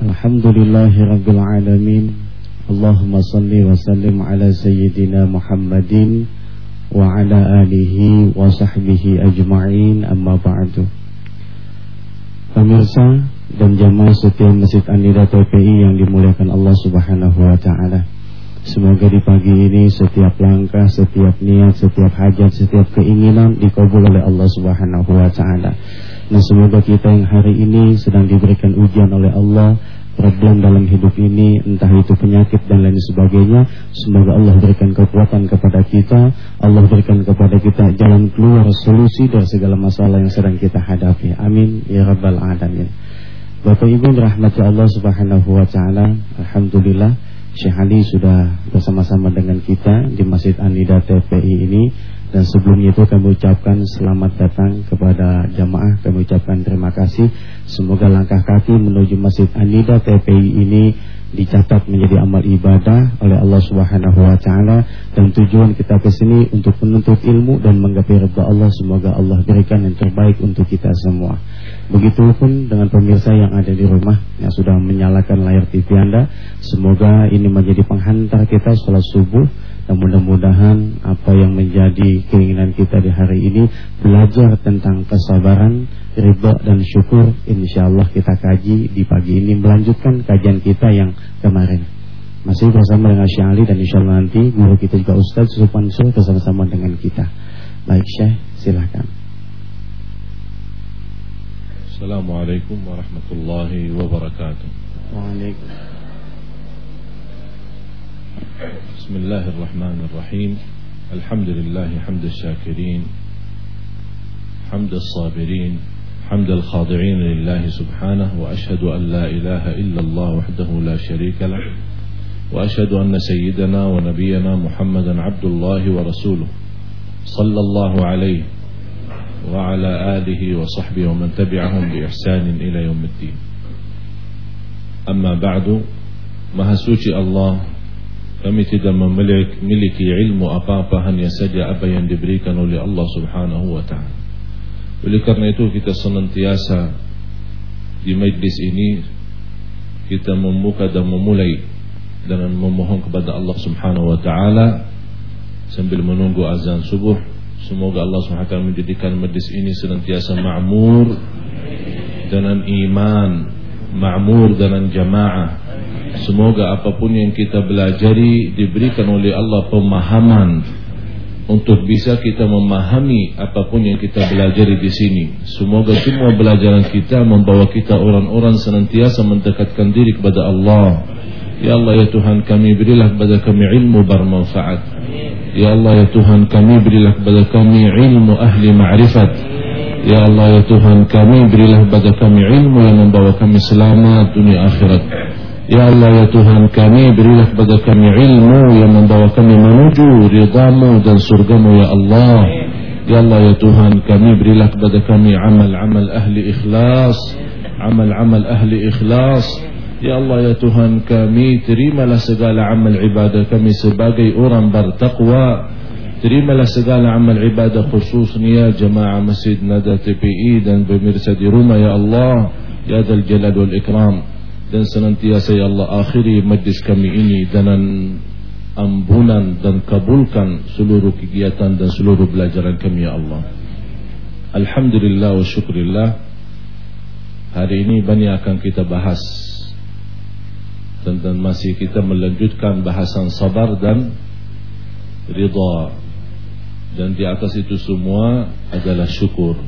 Alhamdulillahi Rabbil Alamin. Allahumma salli wa sallim ala Sayyidina Muhammadin Wa ala alihi wa sahbihi ajma'in. Amma ba'du. Pemirsa dan jamaah setiap Masjid Anida TPI yang dimuliakan Allah Subhanahu wa taala. Semoga di pagi ini setiap langkah, setiap niat, setiap hajat, setiap keinginan dikabul oleh Allah Subhanahu wa taala. Nah semoga kita yang hari ini sedang diberikan ujian oleh Allah Problem dalam hidup ini Entah itu penyakit dan lain sebagainya Semoga Allah berikan kekuatan kepada kita Allah berikan kepada kita jalan keluar solusi dari segala masalah yang sedang kita hadapi. Amin Ya Rabbal Alamin. Bapak Ibu rahmati Allah subhanahu wa ta'ala Alhamdulillah Syekh Ali sudah bersama-sama dengan kita Di Masjid Anida TPI ini dan sebelumnya itu kami ucapkan selamat datang kepada jamaah. Kami ucapkan terima kasih. Semoga langkah kaki menuju Masjid Anida TPI ini dicatat menjadi amal ibadah oleh Allah Subhanahu wa taala. Dan tujuan kita ke sini untuk menuntut ilmu dan menggapai ridha Allah. Semoga Allah berikan yang terbaik untuk kita semua. Begitupun dengan pemirsa yang ada di rumah yang sudah menyalakan layar TV Anda, semoga ini menjadi penghantar kita salat subuh dan mudah-mudahan apa yang menjadi keinginan kita di hari ini belajar tentang kesabaran, ridha dan syukur. Insyaallah kita kaji di pagi ini melanjutkan kajian kita yang kemarin. Masih bersama dengan Syekh Ali dan insyaallah nanti guru kita juga Ustaz Supan Sul bersama-sama dengan kita. Baik Syekh, silakan. Assalamualaikum warahmatullahi wabarakatuh. Waalaikumsalam. بسم الله الرحمن الرحيم. الحمد لله حمد الشاكرين حمد الصابرين حمد الخاضعين لله سبحانه وأشهد أن لا إله إلا الله وحده لا شريك له وأشهد أن سيدنا ونبينا محمدا عبد الله ورسوله صلى الله عليه وعلى آله وصحبه ومن تبعهم بإحسان إلى يوم الدين. أما بعد Maha suci Allah Kami tidak memiliki ilmu apa-apa hanya saja apa yang diberikan oleh Allah Subhanahu wa taala. Oleh karena itu kita senantiasa di majlis ini kita membuka dan memulai dengan memohon kepada Allah Subhanahu wa taala sambil menunggu azan subuh. Semoga Allah Subhanahu wa taala menjadikan majlis ini senantiasa makmur dengan iman, makmur dengan jamaah Semoga apa pun yang kita belajari diberikan oleh Allah pemahaman untuk bisa kita memahami apa pun yang kita belajari di sini. Semoga semua belajaran kita membawa kita orang-orang senantiasa mendekatkan diri kepada Allah. Ya Allah ya Tuhan kami berilah kepada kami ilmu bermanfaat. Ya Allah ya Tuhan kami berilah kepada kami ilmu ahli ma'rifat. Ya Allah ya Tuhan kami berilah kepada kami ilmu yang membawa kami selamat dunia akhirat. Ya Allah ya Tuhan kami berilah kepada kami ilmu yang membawa kami menuju ridhamu dan surgamu ya Allah Ya Allah ya Tuhan kami berilah kepada kami amal-amal ahli ikhlas Amal-amal ahli ikhlas Ya Allah ya Tuhan kami terimalah segala amal ibadah kami sebagai orang bertakwa Terimalah segala amal ibadah khususnya jemaah Masjid Nada TPI dan pemirsa di rumah ya Allah Ya Dal Jalal wal Ikram dan senantiasa ya Allah akhiri majlis kami ini dengan ampunan dan kabulkan seluruh kegiatan dan seluruh belajaran kami ya Allah. Alhamdulillah wa syukrillah Hari ini banyak akan kita bahas. Dan masih kita melanjutkan bahasan sabar dan Ridha. Dan di atas itu semua adalah syukur.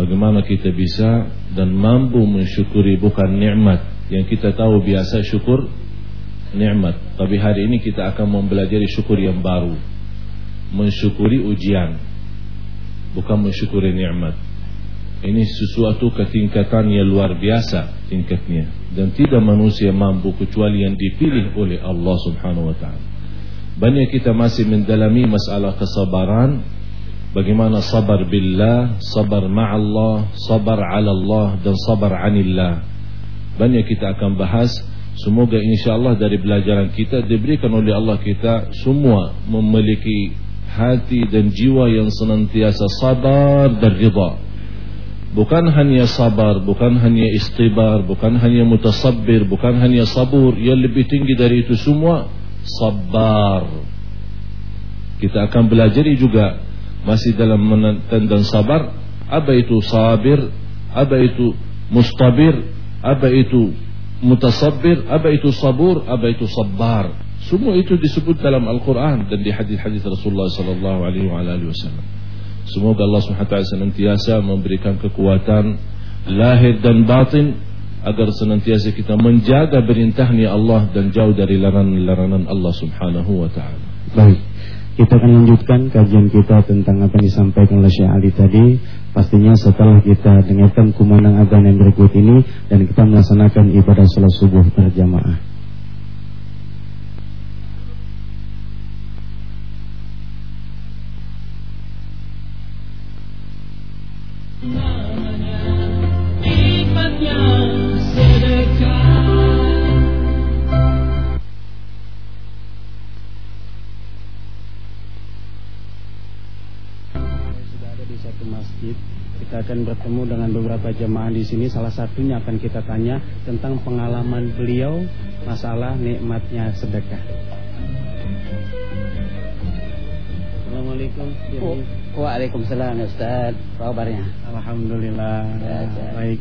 Bagaimana kita bisa dan mampu mensyukuri bukan nikmat yang kita tahu biasa syukur nikmat. Tapi hari ini kita akan mempelajari syukur yang baru. Mensyukuri ujian. Bukan mensyukuri nikmat. Ini sesuatu ketingkatan yang luar biasa tingkatnya. Dan tidak manusia mampu kecuali yang dipilih oleh Allah subhanahu wa ta'ala. Banyak kita masih mendalami masalah kesabaran. Bagaimana sabar billah, sabar ma'allah, sabar ala Allah dan sabar anillah. Banyak kita akan bahas. Semoga insyaallah dari belajaran kita diberikan oleh Allah kita semua memiliki hati dan jiwa yang senantiasa sabar dan ridha. Bukan hanya sabar, bukan hanya istibar, bukan hanya mutasabbir, bukan hanya sabur, yang lebih tinggi dari itu semua sabar. Kita akan belajar juga masih dalam tentang sabar, apa itu sabir, apa itu mustabir, apa itu mutasabbir, apa itu sabur, apa itu sabar. Semua itu disebut dalam Al-Quran dan di hadis-hadis Rasulullah Sallallahu Alaihi Wasallam. Semoga Allah SWT senantiasa memberikan kekuatan lahir dan batin agar senantiasa kita menjaga perintahnya Allah dan jauh dari larangan-larangan Allah Subhanahu wa taala. Baik. Kita akan lanjutkan kajian kita tentang apa yang disampaikan oleh Syekh Ali tadi. Pastinya setelah kita dengarkan kumandang azan yang berikut ini dan kita melaksanakan ibadah salat subuh berjamaah. Akan bertemu dengan beberapa jemaah di sini. Salah satunya akan kita tanya tentang pengalaman beliau masalah nikmatnya sedekah. Assalamualaikum. Oh, waalaikumsalam Ustaz. Apa kabarnya? Alhamdulillah. Ya, ya. Baik.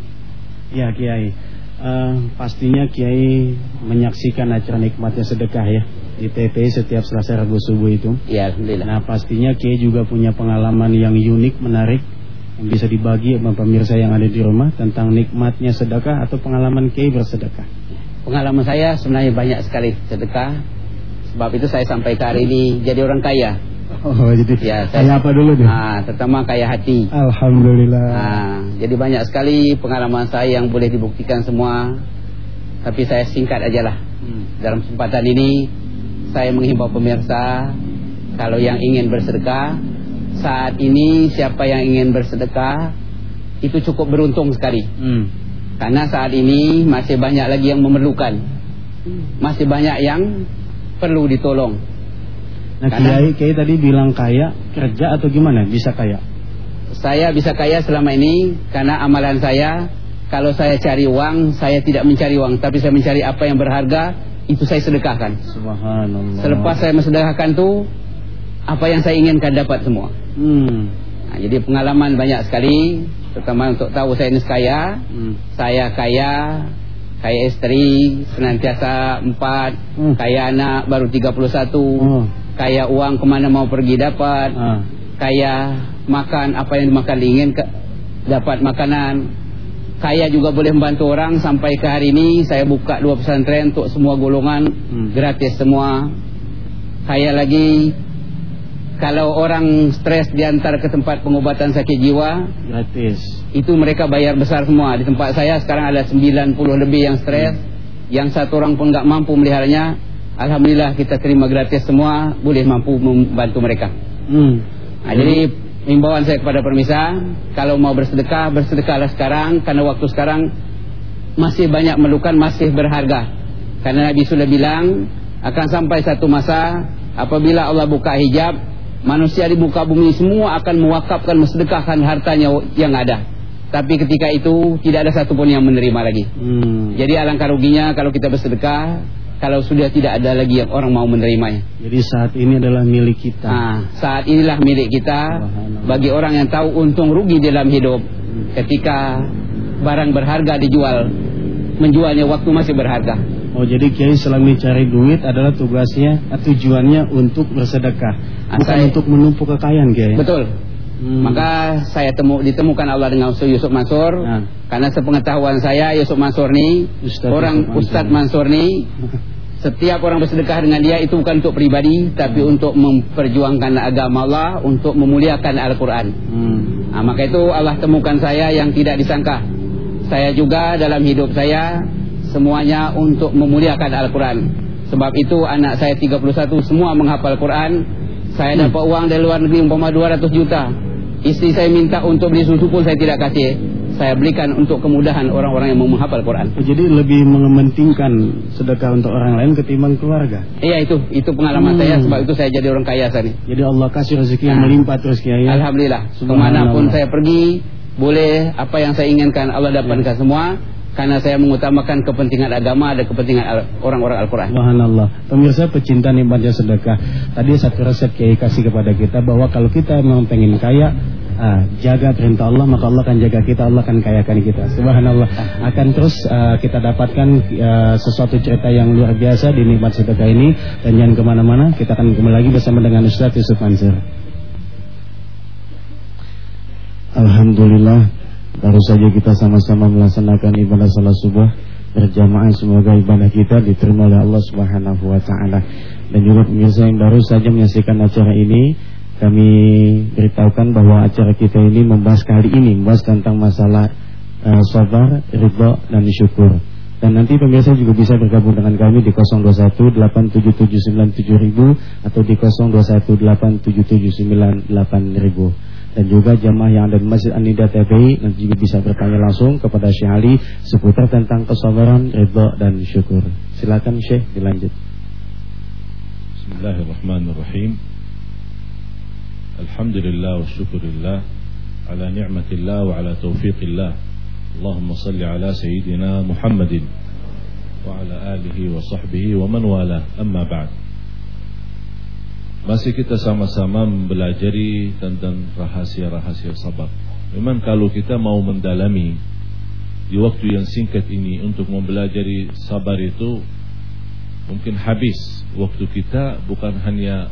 Ya Kiai. Uh, pastinya Kiai menyaksikan acara nikmatnya sedekah ya di TPI setiap Selasa Rabu subuh itu. Ya, alhamdulillah. Nah, pastinya Kiai juga punya pengalaman yang unik, menarik yang bisa dibagi sama pemirsa yang ada di rumah tentang nikmatnya sedekah atau pengalaman Kiai bersedekah? Pengalaman saya sebenarnya banyak sekali sedekah. Sebab itu saya sampai ke hari ini jadi orang kaya. Oh, jadi ya, saya, kaya apa dulu deh? Ah, terutama kaya hati. Alhamdulillah. Ah, jadi banyak sekali pengalaman saya yang boleh dibuktikan semua. Tapi saya singkat aja lah. Hmm. Dalam kesempatan ini saya menghimbau pemirsa kalau yang ingin bersedekah saat ini siapa yang ingin bersedekah itu cukup beruntung sekali. Hmm. Karena saat ini masih banyak lagi yang memerlukan. Masih banyak yang perlu ditolong. Nah, Karena, Kiai, Kiai tadi bilang kaya, kerja atau gimana? Bisa kaya? Saya bisa kaya selama ini karena amalan saya kalau saya cari uang, saya tidak mencari uang, tapi saya mencari apa yang berharga, itu saya sedekahkan. Subhanallah. Selepas saya mensedekahkan itu, apa yang saya inginkan dapat semua. Hmm. Nah, jadi pengalaman banyak sekali, terutama untuk tahu saya ini kaya, hmm. saya kaya, kaya istri senantiasa empat, hmm. kaya anak baru 31, hmm. kaya uang ke mana mau pergi dapat, hmm. kaya makan apa yang dimakan ingin dapat makanan, kaya juga boleh membantu orang sampai ke hari ini saya buka dua pesantren untuk semua golongan hmm. gratis semua, kaya lagi kalau orang stres diantar ke tempat pengobatan sakit jiwa gratis. Itu mereka bayar besar semua. Di tempat saya sekarang ada 90 lebih yang stres. Hmm. Yang satu orang pun nggak mampu meliharanya. Alhamdulillah kita terima gratis semua, boleh mampu membantu mereka. Hmm. Nah, hmm. jadi imbauan saya kepada permisa, kalau mau bersedekah, bersedekahlah sekarang karena waktu sekarang masih banyak melukan, masih berharga. Karena Nabi sudah bilang akan sampai satu masa apabila Allah buka hijab Manusia di muka bumi semua akan mewakafkan, mensedekahkan hartanya yang ada. Tapi ketika itu tidak ada satupun yang menerima lagi. Hmm. Jadi alangkah ruginya kalau kita bersedekah, kalau sudah tidak ada lagi yang orang mau menerimanya. Jadi saat ini adalah milik kita. Nah, saat inilah milik kita bagi orang yang tahu untung rugi dalam hidup. Ketika barang berharga dijual, menjualnya waktu masih berharga. Oh jadi Kiai selama cari duit adalah tugasnya, tujuannya untuk bersedekah, bukan saya, untuk menumpuk kekayaan Kiai. Betul. Hmm. Maka saya temu ditemukan Allah dengan Yusuf Mansur nah. karena sepengetahuan saya Yusuf Mansur ini Ustaz orang Yusuf Ustadz Mansur ini setiap orang bersedekah dengan dia itu bukan untuk pribadi tapi hmm. untuk memperjuangkan agama Allah untuk memuliakan Al-Qur'an. Hmm. Nah, maka itu Allah temukan saya yang tidak disangka. Saya juga dalam hidup saya semuanya untuk memuliakan Al-Quran sebab itu anak saya 31 semua menghafal Quran saya hmm. dapat uang dari luar negeri umpama 200 juta istri saya minta untuk beli susu pun saya tidak kasih saya belikan untuk kemudahan orang-orang yang mau menghafal Quran. Jadi lebih mementingkan sedekah untuk orang lain ketimbang keluarga. Iya itu, itu pengalaman hmm. saya sebab itu saya jadi orang kaya tadi. Jadi Allah kasih rezeki yang nah. melimpah terus kiai. Alhamdulillah. Ke mana pun saya pergi, boleh apa yang saya inginkan Allah dapatkan ya. semua karena saya mengutamakan kepentingan agama dan kepentingan orang-orang Al-Quran. Subhanallah. Pemirsa pecinta nikmatnya sedekah. Tadi satu resep Kiai kasih kepada kita bahwa kalau kita memang pengen kaya, ah, jaga perintah Allah maka Allah akan jaga kita, Allah akan kayakan kita. Subhanallah. Akan terus uh, kita dapatkan uh, sesuatu cerita yang luar biasa di nikmat sedekah ini dan jangan ke mana-mana. Kita akan kembali lagi bersama dengan Ustaz Yusuf Mansur. Alhamdulillah Baru saja kita sama-sama melaksanakan ibadah salat subuh berjamaah semoga ibadah kita diterima oleh Allah Subhanahu wa taala. Dan juga pemirsa yang baru saja menyaksikan acara ini, kami beritahukan bahwa acara kita ini membahas kali ini membahas tentang masalah uh, sabar, ridha dan syukur. Dan nanti pemirsa juga bisa bergabung dengan kami di 0218779000 atau di 021877988000 dan juga jamaah yang ada di Masjid An-Nida TPI nanti juga bisa bertanya langsung kepada Syekh Ali seputar tentang kesabaran, ridha dan syukur. Silakan Syekh dilanjut. Bismillahirrahmanirrahim. Alhamdulillah wa syukurillah ala ni'matillah wa ala taufiqillah. Allahumma salli ala sayyidina Muhammadin wa ala alihi wa sahbihi wa man wala amma ba'd. Masih kita sama-sama mempelajari tentang rahasia-rahasia sabar. Memang kalau kita mau mendalami di waktu yang singkat ini untuk mempelajari sabar itu mungkin habis waktu kita bukan hanya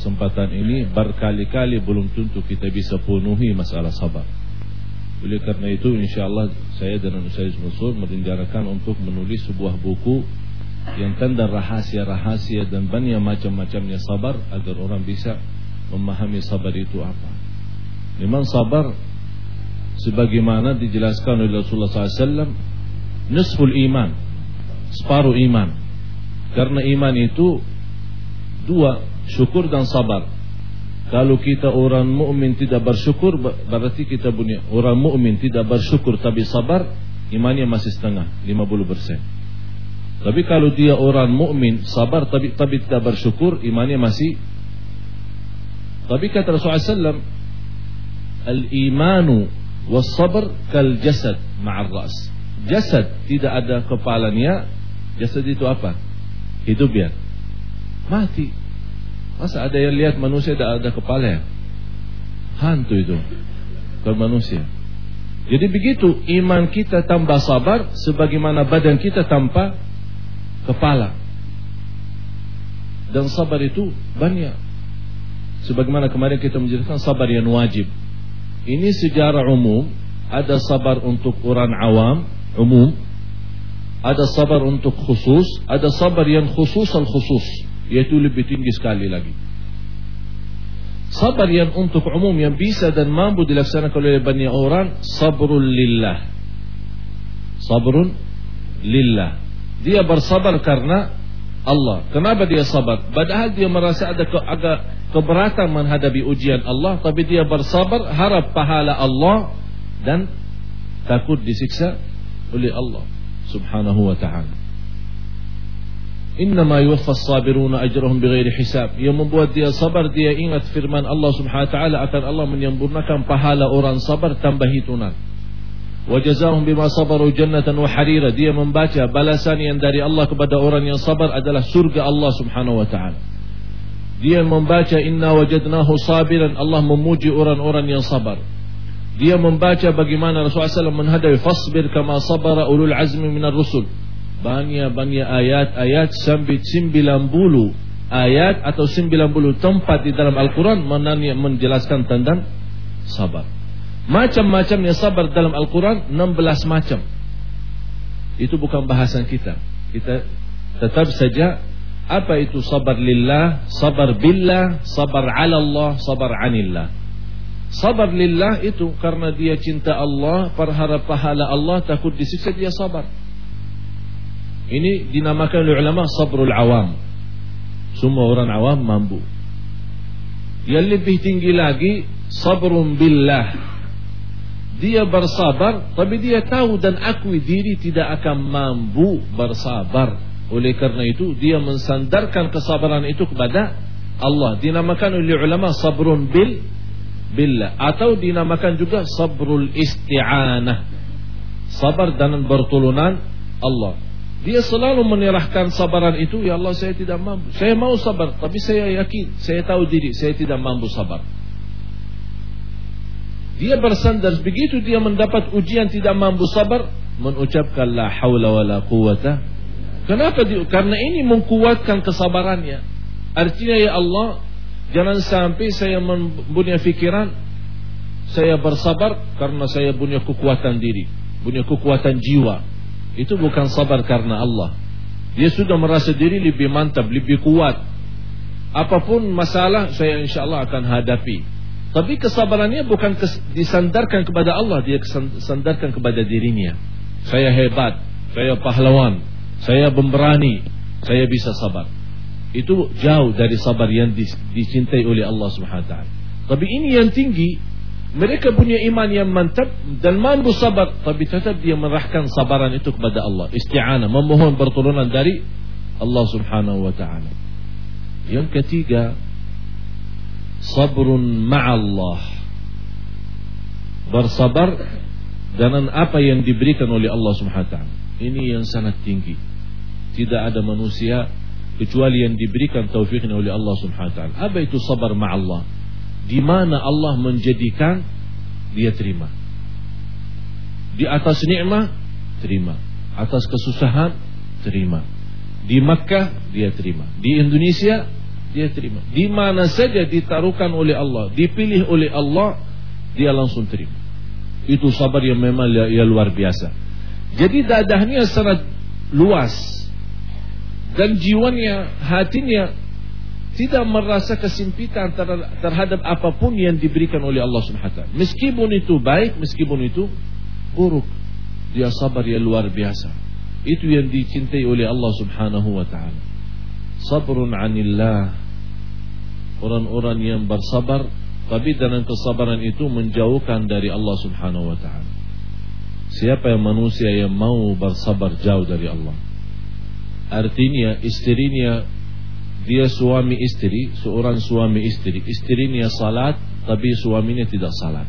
kesempatan ini berkali-kali belum tentu kita bisa penuhi masalah sabar. Oleh karena itu insyaAllah saya dan Ustaz Mansur merencanakan untuk menulis sebuah buku yang tanda rahasia-rahasia dan banyak macam-macamnya sabar agar orang bisa memahami sabar itu apa. Memang sabar sebagaimana dijelaskan oleh Rasulullah SAW nisful iman separuh iman. Karena iman itu dua syukur dan sabar. Kalau kita orang mukmin tidak bersyukur berarti kita punya orang mukmin tidak bersyukur tapi sabar imannya masih setengah 50 persen tapi kalau dia orang mukmin, sabar tapi tapi tidak bersyukur, imannya masih. Tapi kata Rasulullah SAW, al-imanu was sabr kal jasad ma'ar ras. Jasad tidak ada kepalanya, jasad itu apa? Hidup ya. Mati. Masa ada yang lihat manusia tidak ada kepala ya? Hantu itu. Bukan manusia. Jadi begitu iman kita tambah sabar sebagaimana badan kita tanpa kepala. Dan sabar itu banyak. Sebagaimana kemarin kita menjelaskan sabar yang wajib. Ini sejarah umum, ada sabar untuk orang awam, umum, ada sabar untuk khusus, ada sabar yang khusus al khusus, yaitu lebih tinggi sekali lagi. Sabar yang untuk umum yang bisa dan mampu dilaksanakan oleh banyak orang, sabrul lillah. Sabrun lillah. Dia bersabar karena Allah. Kenapa dia sabar? Padahal dia merasa ada ke, agak keberatan menghadapi ujian Allah, tapi dia bersabar harap pahala Allah dan takut disiksa oleh Allah Subhanahu wa taala. Innama yuwaffas sabiruna ajrahum bighairi hisab. Yang membuat dia sabar dia ingat firman Allah Subhanahu wa taala akan Allah menyempurnakan pahala orang sabar tanpa hitungan. Wajazahum bima sabaru jannatan wa harira. Dia membaca balasan yang dari Allah kepada orang yang sabar adalah surga Allah Subhanahu wa taala. Dia membaca inna wajadnahu sabiran. Allah memuji orang-orang yang sabar. Dia membaca bagaimana Rasulullah SAW menghadapi fasbir kama sabara ulul azmi minar rusul. Banyak-banyak ayat-ayat sampai 90 ayat atau 90 tempat di dalam Al-Quran menjelaskan tentang sabar. Macam-macamnya sabar dalam Al-Quran 16 macam. Itu bukan bahasan kita. Kita tetap saja apa itu sabar lillah, sabar billah, sabar ala Allah, sabar anillah. Sabar lillah itu karena dia cinta Allah, berharap pahala Allah, takut disiksa dia sabar. Ini dinamakan oleh ulama sabrul awam. Semua orang awam mampu. Yang lebih tinggi lagi sabrun billah dia bersabar tapi dia tahu dan akui diri tidak akan mampu bersabar. Oleh karena itu dia mensandarkan kesabaran itu kepada Allah. Dinamakan oleh ulama sabrun bil billah atau dinamakan juga sabrul isti'anah. Sabar dan pertolongan Allah. Dia selalu menyerahkan sabaran itu, ya Allah saya tidak mampu. Saya mau sabar, tapi saya yakin, saya tahu diri, saya tidak mampu sabar. Dia bersandar begitu dia mendapat ujian tidak mampu sabar, mengucapkan la haula wala quwata. Kenapa dia? Karena ini menguatkan kesabarannya. Artinya ya Allah, jangan sampai saya mempunyai pikiran saya bersabar karena saya punya kekuatan diri, punya kekuatan jiwa. Itu bukan sabar karena Allah. Dia sudah merasa diri lebih mantap, lebih kuat. Apa pun masalah saya insya Allah akan hadapi. Tapi kesabarannya bukan disandarkan kepada Allah, dia sandarkan kepada dirinya. Saya hebat, saya pahlawan, saya pemberani, saya bisa sabar. Itu jauh dari sabar yang dicintai oleh Allah Subhanahu wa taala. Tapi ini yang tinggi, mereka punya iman yang mantap dan mampu sabar, tapi tetap dia merahkan sabaran itu kepada Allah. Isti'anah, memohon pertolongan dari Allah Subhanahu wa taala. Yang ketiga, sabrun ma'allah bersabar dengan apa yang diberikan oleh Allah Subhanahu wa taala. Ini yang sangat tinggi. Tidak ada manusia kecuali yang diberikan taufiknya oleh Allah Subhanahu wa taala. Apa itu sabar ma'allah? Di mana Allah menjadikan dia terima. Di atas nikmat terima. Atas kesusahan terima. Di Makkah dia terima. Di Indonesia dia terima. Di mana saja ditaruhkan oleh Allah, dipilih oleh Allah, dia langsung terima. Itu sabar yang memang ya, ya luar biasa. Jadi dadahnya sangat luas dan jiwanya, hatinya tidak merasa kesimpitan terhadap apa pun yang diberikan oleh Allah Subhanahu wa Meskipun itu baik, meskipun itu buruk, dia sabar yang luar biasa. Itu yang dicintai oleh Allah Subhanahu wa taala. Sabrun 'anillah orang-orang yang bersabar tapi dengan kesabaran itu menjauhkan dari Allah Subhanahu wa taala. Siapa yang manusia yang mau bersabar jauh dari Allah? Artinya istrinya dia suami istri, seorang suami istri, istrinya salat tapi suaminya tidak salat.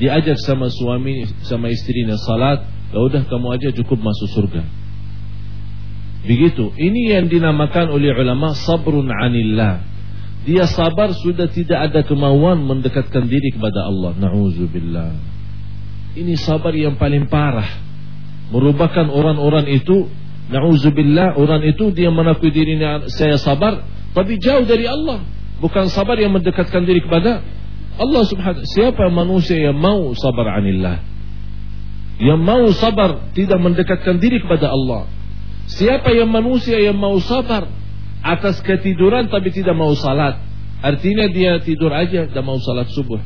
Diajak sama suami sama istrinya salat, ya udah kamu aja cukup masuk surga. Begitu. Ini yang dinamakan oleh ulama sabrun anillah dia sabar sudah tidak ada kemauan mendekatkan diri kepada Allah. Nauzubillah. Ini sabar yang paling parah. Merupakan orang-orang itu, nauzubillah, orang itu dia menakui dirinya saya sabar, tapi jauh dari Allah. Bukan sabar yang mendekatkan diri kepada Allah subhanahu Siapa manusia yang mau sabar anillah? Yang mau sabar tidak mendekatkan diri kepada Allah. Siapa yang manusia yang mau sabar atas ketiduran tapi tidak mau salat. Artinya dia tidur aja dan mau salat subuh.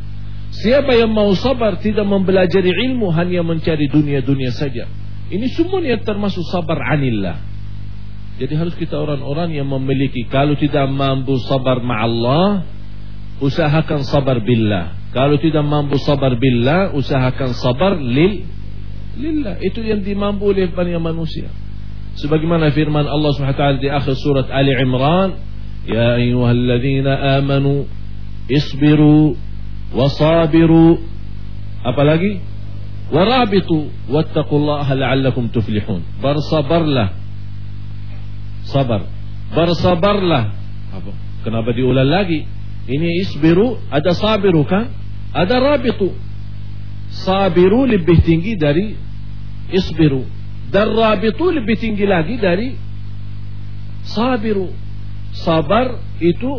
Siapa yang mau sabar tidak mempelajari ilmu hanya mencari dunia-dunia saja. Ini semuanya termasuk sabar anillah. Jadi harus kita orang-orang yang memiliki kalau tidak mampu sabar ma'allah usahakan sabar billah. Kalau tidak mampu sabar billah usahakan sabar lil lillah. Itu yang dimampu oleh banyak manusia sebagaimana firman Allah Subhanahu wa taala di akhir surat Ali Imran ya ayyuhalladzina amanu isbiru wasabiru apalagi warabitu wattaqullaha la'allakum tuflihun bersabarlah sabar bersabarlah apa kenapa diulang lagi ini isbiru ada sabiru kan ada rabitu sabiru lebih tinggi dari isbiru dan rabitu lebih tinggi lagi dari sabiru. Sabar itu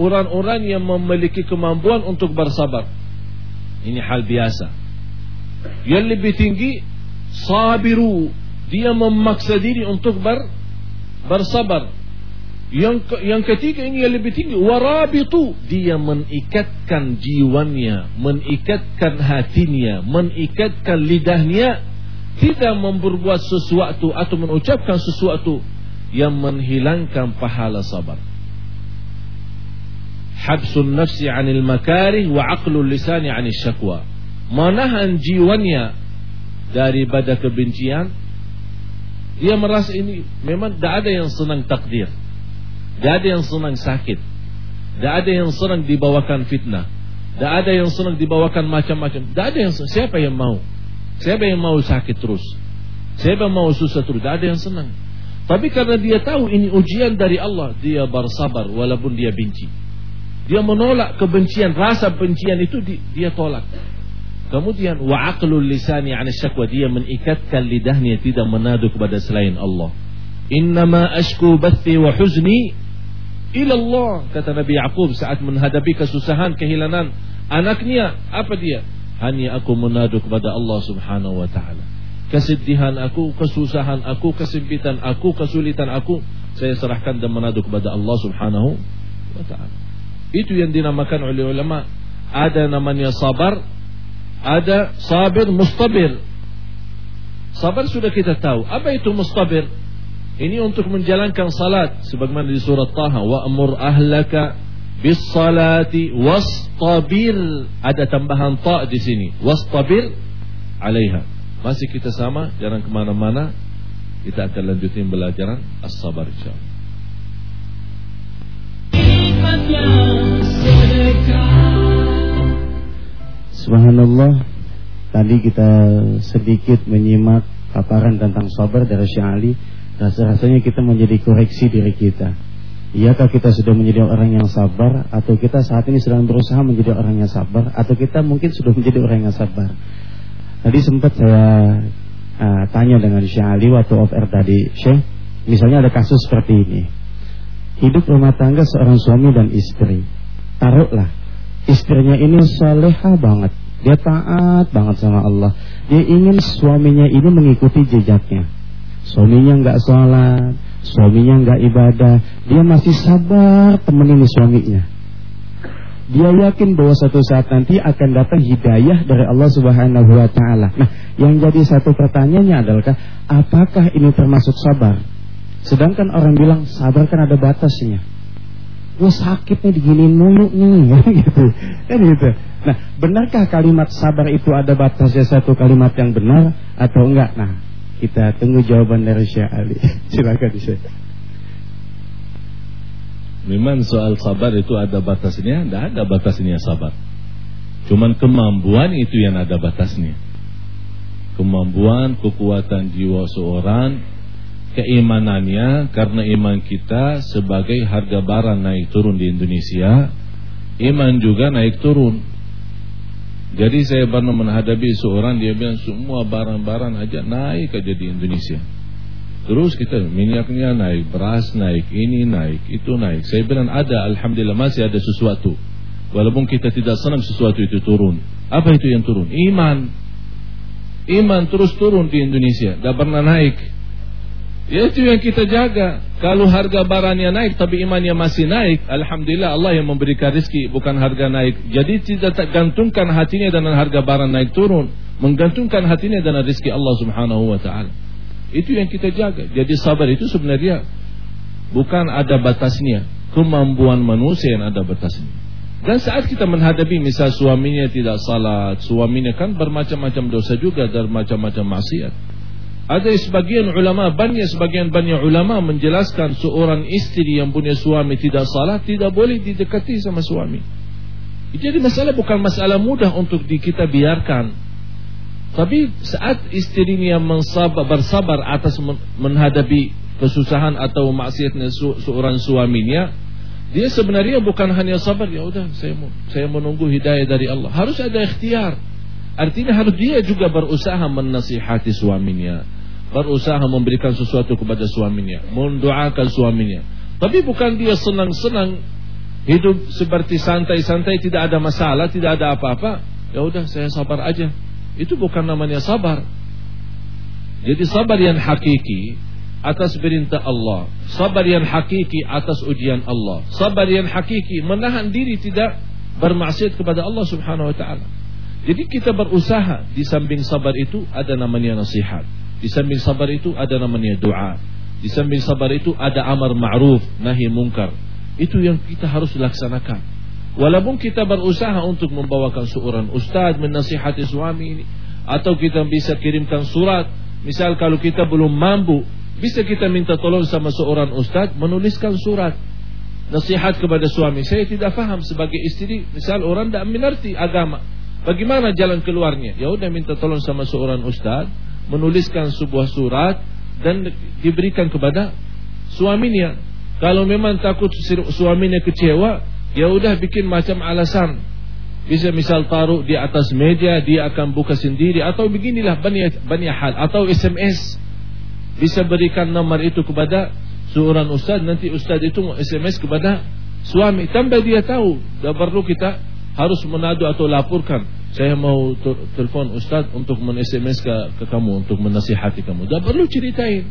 orang-orang yang memiliki kemampuan untuk bersabar. Ini hal biasa. Yang lebih tinggi sabiru. Dia memaksa diri untuk ber, bersabar. Yang yang ketiga ini yang lebih tinggi warabitu dia mengikatkan jiwanya, mengikatkan hatinya, mengikatkan lidahnya tidak memperbuat sesuatu atau mengucapkan sesuatu yang menghilangkan pahala sabar. Habsun nafsi anil makarih wa aqlul lisani anil syakwa. Manahan jiwanya daripada kebencian. Dia merasa ini memang tidak ada yang senang takdir. Tidak ada yang senang sakit. Tidak ada yang senang dibawakan fitnah. Tidak ada yang senang dibawakan macam-macam. Tidak ada yang. Siapa yang mau? Siapa yang mau sakit terus? Siapa yang mau susah terus? Tidak ada yang senang. Tapi karena dia tahu ini ujian dari Allah, dia bersabar walaupun dia benci. Dia menolak kebencian, rasa bencian itu dia tolak. Kemudian wa lisani 'an dia mengikatkan lidahnya tidak menadu kepada selain Allah. Innama ashku bathi wa huzni ila Allah kata Nabi Yakub saat menghadapi kesusahan kehilangan anaknya apa dia? Hanya aku menadu kepada Allah Subhanahu wa taala. Kesedihan aku, kesusahan aku, kesempitan aku, kesulitan aku saya serahkan dan menadu kepada Allah Subhanahu wa taala. Itu yang dinamakan oleh ulama ada namanya sabar ada sabir mustabir. Sabar sudah kita tahu. Apa itu mustabir? Ini untuk menjalankan salat sebagaimana di surat Taha wa amur ahlaka bis salati wastabir. Ada tambahan ta di sini. Wastabir alaiha. Masih kita sama, jangan ke mana-mana. Kita akan lanjutin belajaran as-sabar insyaallah. Subhanallah Tadi kita sedikit menyimak paparan tentang sabar dari Syekh Ali Rasa-rasanya kita menjadi koreksi diri kita Iyakah kita sudah menjadi orang yang sabar? Atau kita saat ini sedang berusaha menjadi orang yang sabar? Atau kita mungkin sudah menjadi orang yang sabar? Tadi sempat saya uh, tanya dengan Syekh Ali waktu off air tadi Syekh, misalnya ada kasus seperti ini. Hidup rumah tangga seorang suami dan istri. Taruhlah istrinya ini soleha banget. Dia taat banget sama Allah. Dia ingin suaminya ini mengikuti jejaknya. Suaminya nggak sholat suaminya nggak ibadah. Dia masih sabar temenin suaminya. Dia yakin bahwa satu saat nanti akan datang hidayah dari Allah Subhanahu wa taala. Nah, yang jadi satu pertanyaannya adalah apakah ini termasuk sabar? Sedangkan orang bilang sabar kan ada batasnya. Gue sakitnya diginiin mulu nih gitu. Kan gitu. Nah benarkah kalimat sabar itu ada batasnya satu kalimat yang benar atau enggak? Nah kita tunggu jawaban dari Syekh Ali silakan Syekh Memang soal sabar itu ada batasnya, tidak ada batasnya sabar. Cuman kemampuan itu yang ada batasnya. Kemampuan, kekuatan jiwa seorang keimanannya karena iman kita sebagai harga barang naik turun di Indonesia iman juga naik turun jadi saya pernah menghadapi seorang dia bilang semua barang-barang aja naik aja di Indonesia. Terus kita minyaknya naik beras naik ini naik itu naik. Saya bilang ada Alhamdulillah masih ada sesuatu. Walaupun kita tidak senang sesuatu itu turun. Apa itu yang turun? Iman. Iman terus turun di Indonesia. Tidak pernah naik Ya itu yang kita jaga. Kalau harga barangnya naik tapi imannya masih naik, alhamdulillah Allah yang memberikan rezeki bukan harga naik. Jadi tidak gantungkan hatinya dengan harga barang naik turun, menggantungkan hatinya dengan rezeki Allah Subhanahu wa taala. Itu yang kita jaga. Jadi sabar itu sebenarnya bukan ada batasnya, kemampuan manusia yang ada batasnya. Dan saat kita menghadapi misal suaminya tidak salat, suaminya kan bermacam-macam dosa juga dan macam-macam maksiat. Ada sebagian ulama, banyak sebagian banyak ulama menjelaskan seorang istri yang punya suami tidak salah tidak boleh didekati sama suami. Jadi masalah bukan masalah mudah untuk di kita biarkan. Tapi saat istrinya mensabar, bersabar atas menghadapi kesusahan atau maksiatnya seorang suaminya, dia sebenarnya bukan hanya sabar, ya udah saya mau saya menunggu hidayah dari Allah. Harus ada ikhtiar. Artinya harus dia juga berusaha menasihati suaminya berusaha memberikan sesuatu kepada suaminya, mendoakan suaminya. Tapi bukan dia senang-senang hidup seperti santai-santai tidak ada masalah, tidak ada apa-apa. Ya udah saya sabar aja. Itu bukan namanya sabar. Jadi sabar yang hakiki atas perintah Allah, sabar yang hakiki atas ujian Allah, sabar yang hakiki menahan diri tidak bermaksiat kepada Allah Subhanahu wa taala. Jadi kita berusaha di samping sabar itu ada namanya nasihat. Di samping sabar itu ada namanya doa. Di samping sabar itu ada amar ma'ruf, nahi mungkar. Itu yang kita harus laksanakan. Walaupun kita berusaha untuk membawakan seorang ustaz menasihati suami ini atau kita bisa kirimkan surat, misal kalau kita belum mampu, bisa kita minta tolong sama seorang ustaz menuliskan surat. nasihat kepada suami. Saya tidak faham sebagai istri, misal orang tidak mengerti agama. Bagaimana jalan keluarnya? Ya udah minta tolong sama seorang ustaz, menuliskan sebuah surat dan diberikan kepada suaminya. Kalau memang takut suaminya kecewa, ya udah bikin macam alasan. Bisa misal taruh di atas meja, dia akan buka sendiri atau beginilah banyak banyak hal atau SMS. Bisa berikan nomor itu kepada seorang ustaz nanti ustaz itu SMS kepada suami tambah dia tahu tidak perlu kita harus menadu atau laporkan saya mau telepon ustaz untuk men-SMS ke, ke kamu untuk menasihati kamu. Tidak perlu ceritain.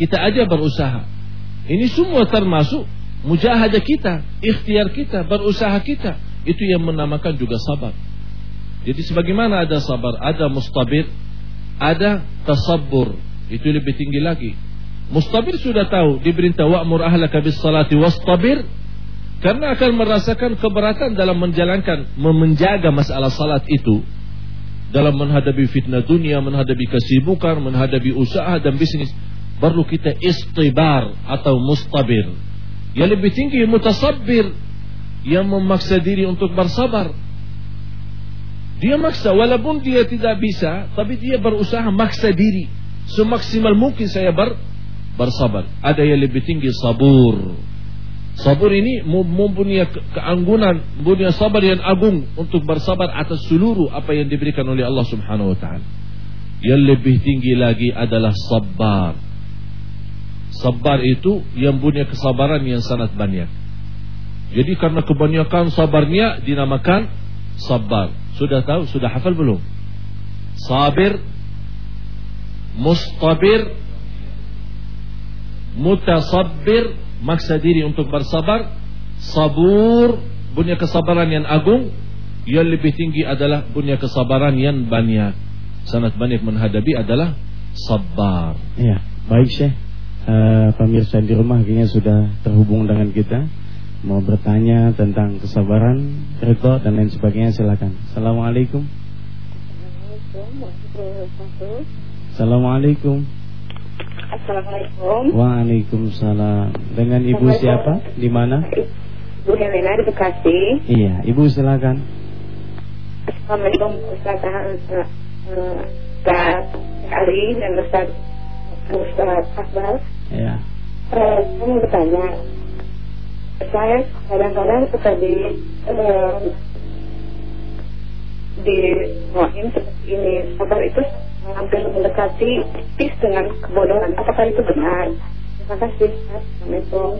Kita aja berusaha. Ini semua termasuk mujahadah kita ikhtiar kita berusaha kita. Itu yang menamakan juga sabar. Jadi sebagaimana ada sabar ada mustabir ada tasabbur. Itu lebih tinggi lagi. Mustabir sudah tahu diberintah wa'mur ahlaka bis salati wastabir karena akan merasakan keberatan dalam menjalankan menjaga masalah salat itu dalam menghadapi fitnah dunia, menghadapi kesibukan, menghadapi usaha dan bisnis perlu kita istibar atau mustabir. Yang lebih tinggi mutasabbir yang memaksa diri untuk bersabar. Dia maksa walaupun dia tidak bisa, tapi dia berusaha maksa diri semaksimal mungkin saya ber bersabar. Ada yang lebih tinggi sabur. Sabur ini mempunyai keanggunan, mempunyai sabar yang agung untuk bersabar atas seluruh apa yang diberikan oleh Allah Subhanahu wa taala. Yang lebih tinggi lagi adalah sabar. Sabar itu yang punya kesabaran yang sangat banyak. Jadi karena kebanyakan sabarnya dinamakan sabar. Sudah tahu, sudah hafal belum? Sabir, mustabir, mutasabbir maksa diri untuk bersabar sabur punya kesabaran yang agung yang lebih tinggi adalah punya kesabaran yang banyak. Sangat banyak menghadapi adalah sabar. Ya baik Syekh. Uh, pemirsa di rumah akhirnya sudah terhubung dengan kita. Mau bertanya tentang kesabaran ridho dan lain sebagainya silakan. Assalamualaikum. Assalamualaikum Assalamualaikum. Waalaikumsalam. Dengan Ibu siapa? Di mana? Bu Helena di Bekasi. Iya, Ibu silakan. Assalamualaikum Ustaz Ustaz Ali dan Ustaz Ustaz Akbar. Iya. Uh, saya mau bertanya. Saya kadang-kadang suka di di seperti ini. Sabar itu hampir mendekati tipis dengan kebodohan. Apakah itu benar? Terima kasih. Assalamualaikum.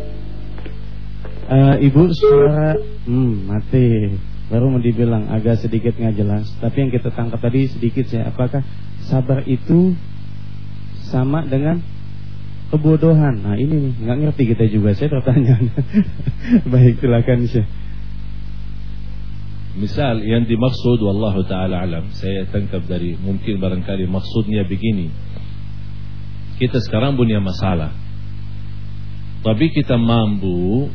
Uh, Ibu suara hmm, mati baru mau dibilang agak sedikit nggak jelas tapi yang kita tangkap tadi sedikit ya apakah sabar itu sama dengan kebodohan nah ini nih nggak ngerti kita juga saya pertanyaan baik silakan sih Misal yang dimaksud wallahu taala alam, saya tangkap dari mungkin barangkali maksudnya begini. Kita sekarang punya masalah. Tapi kita mampu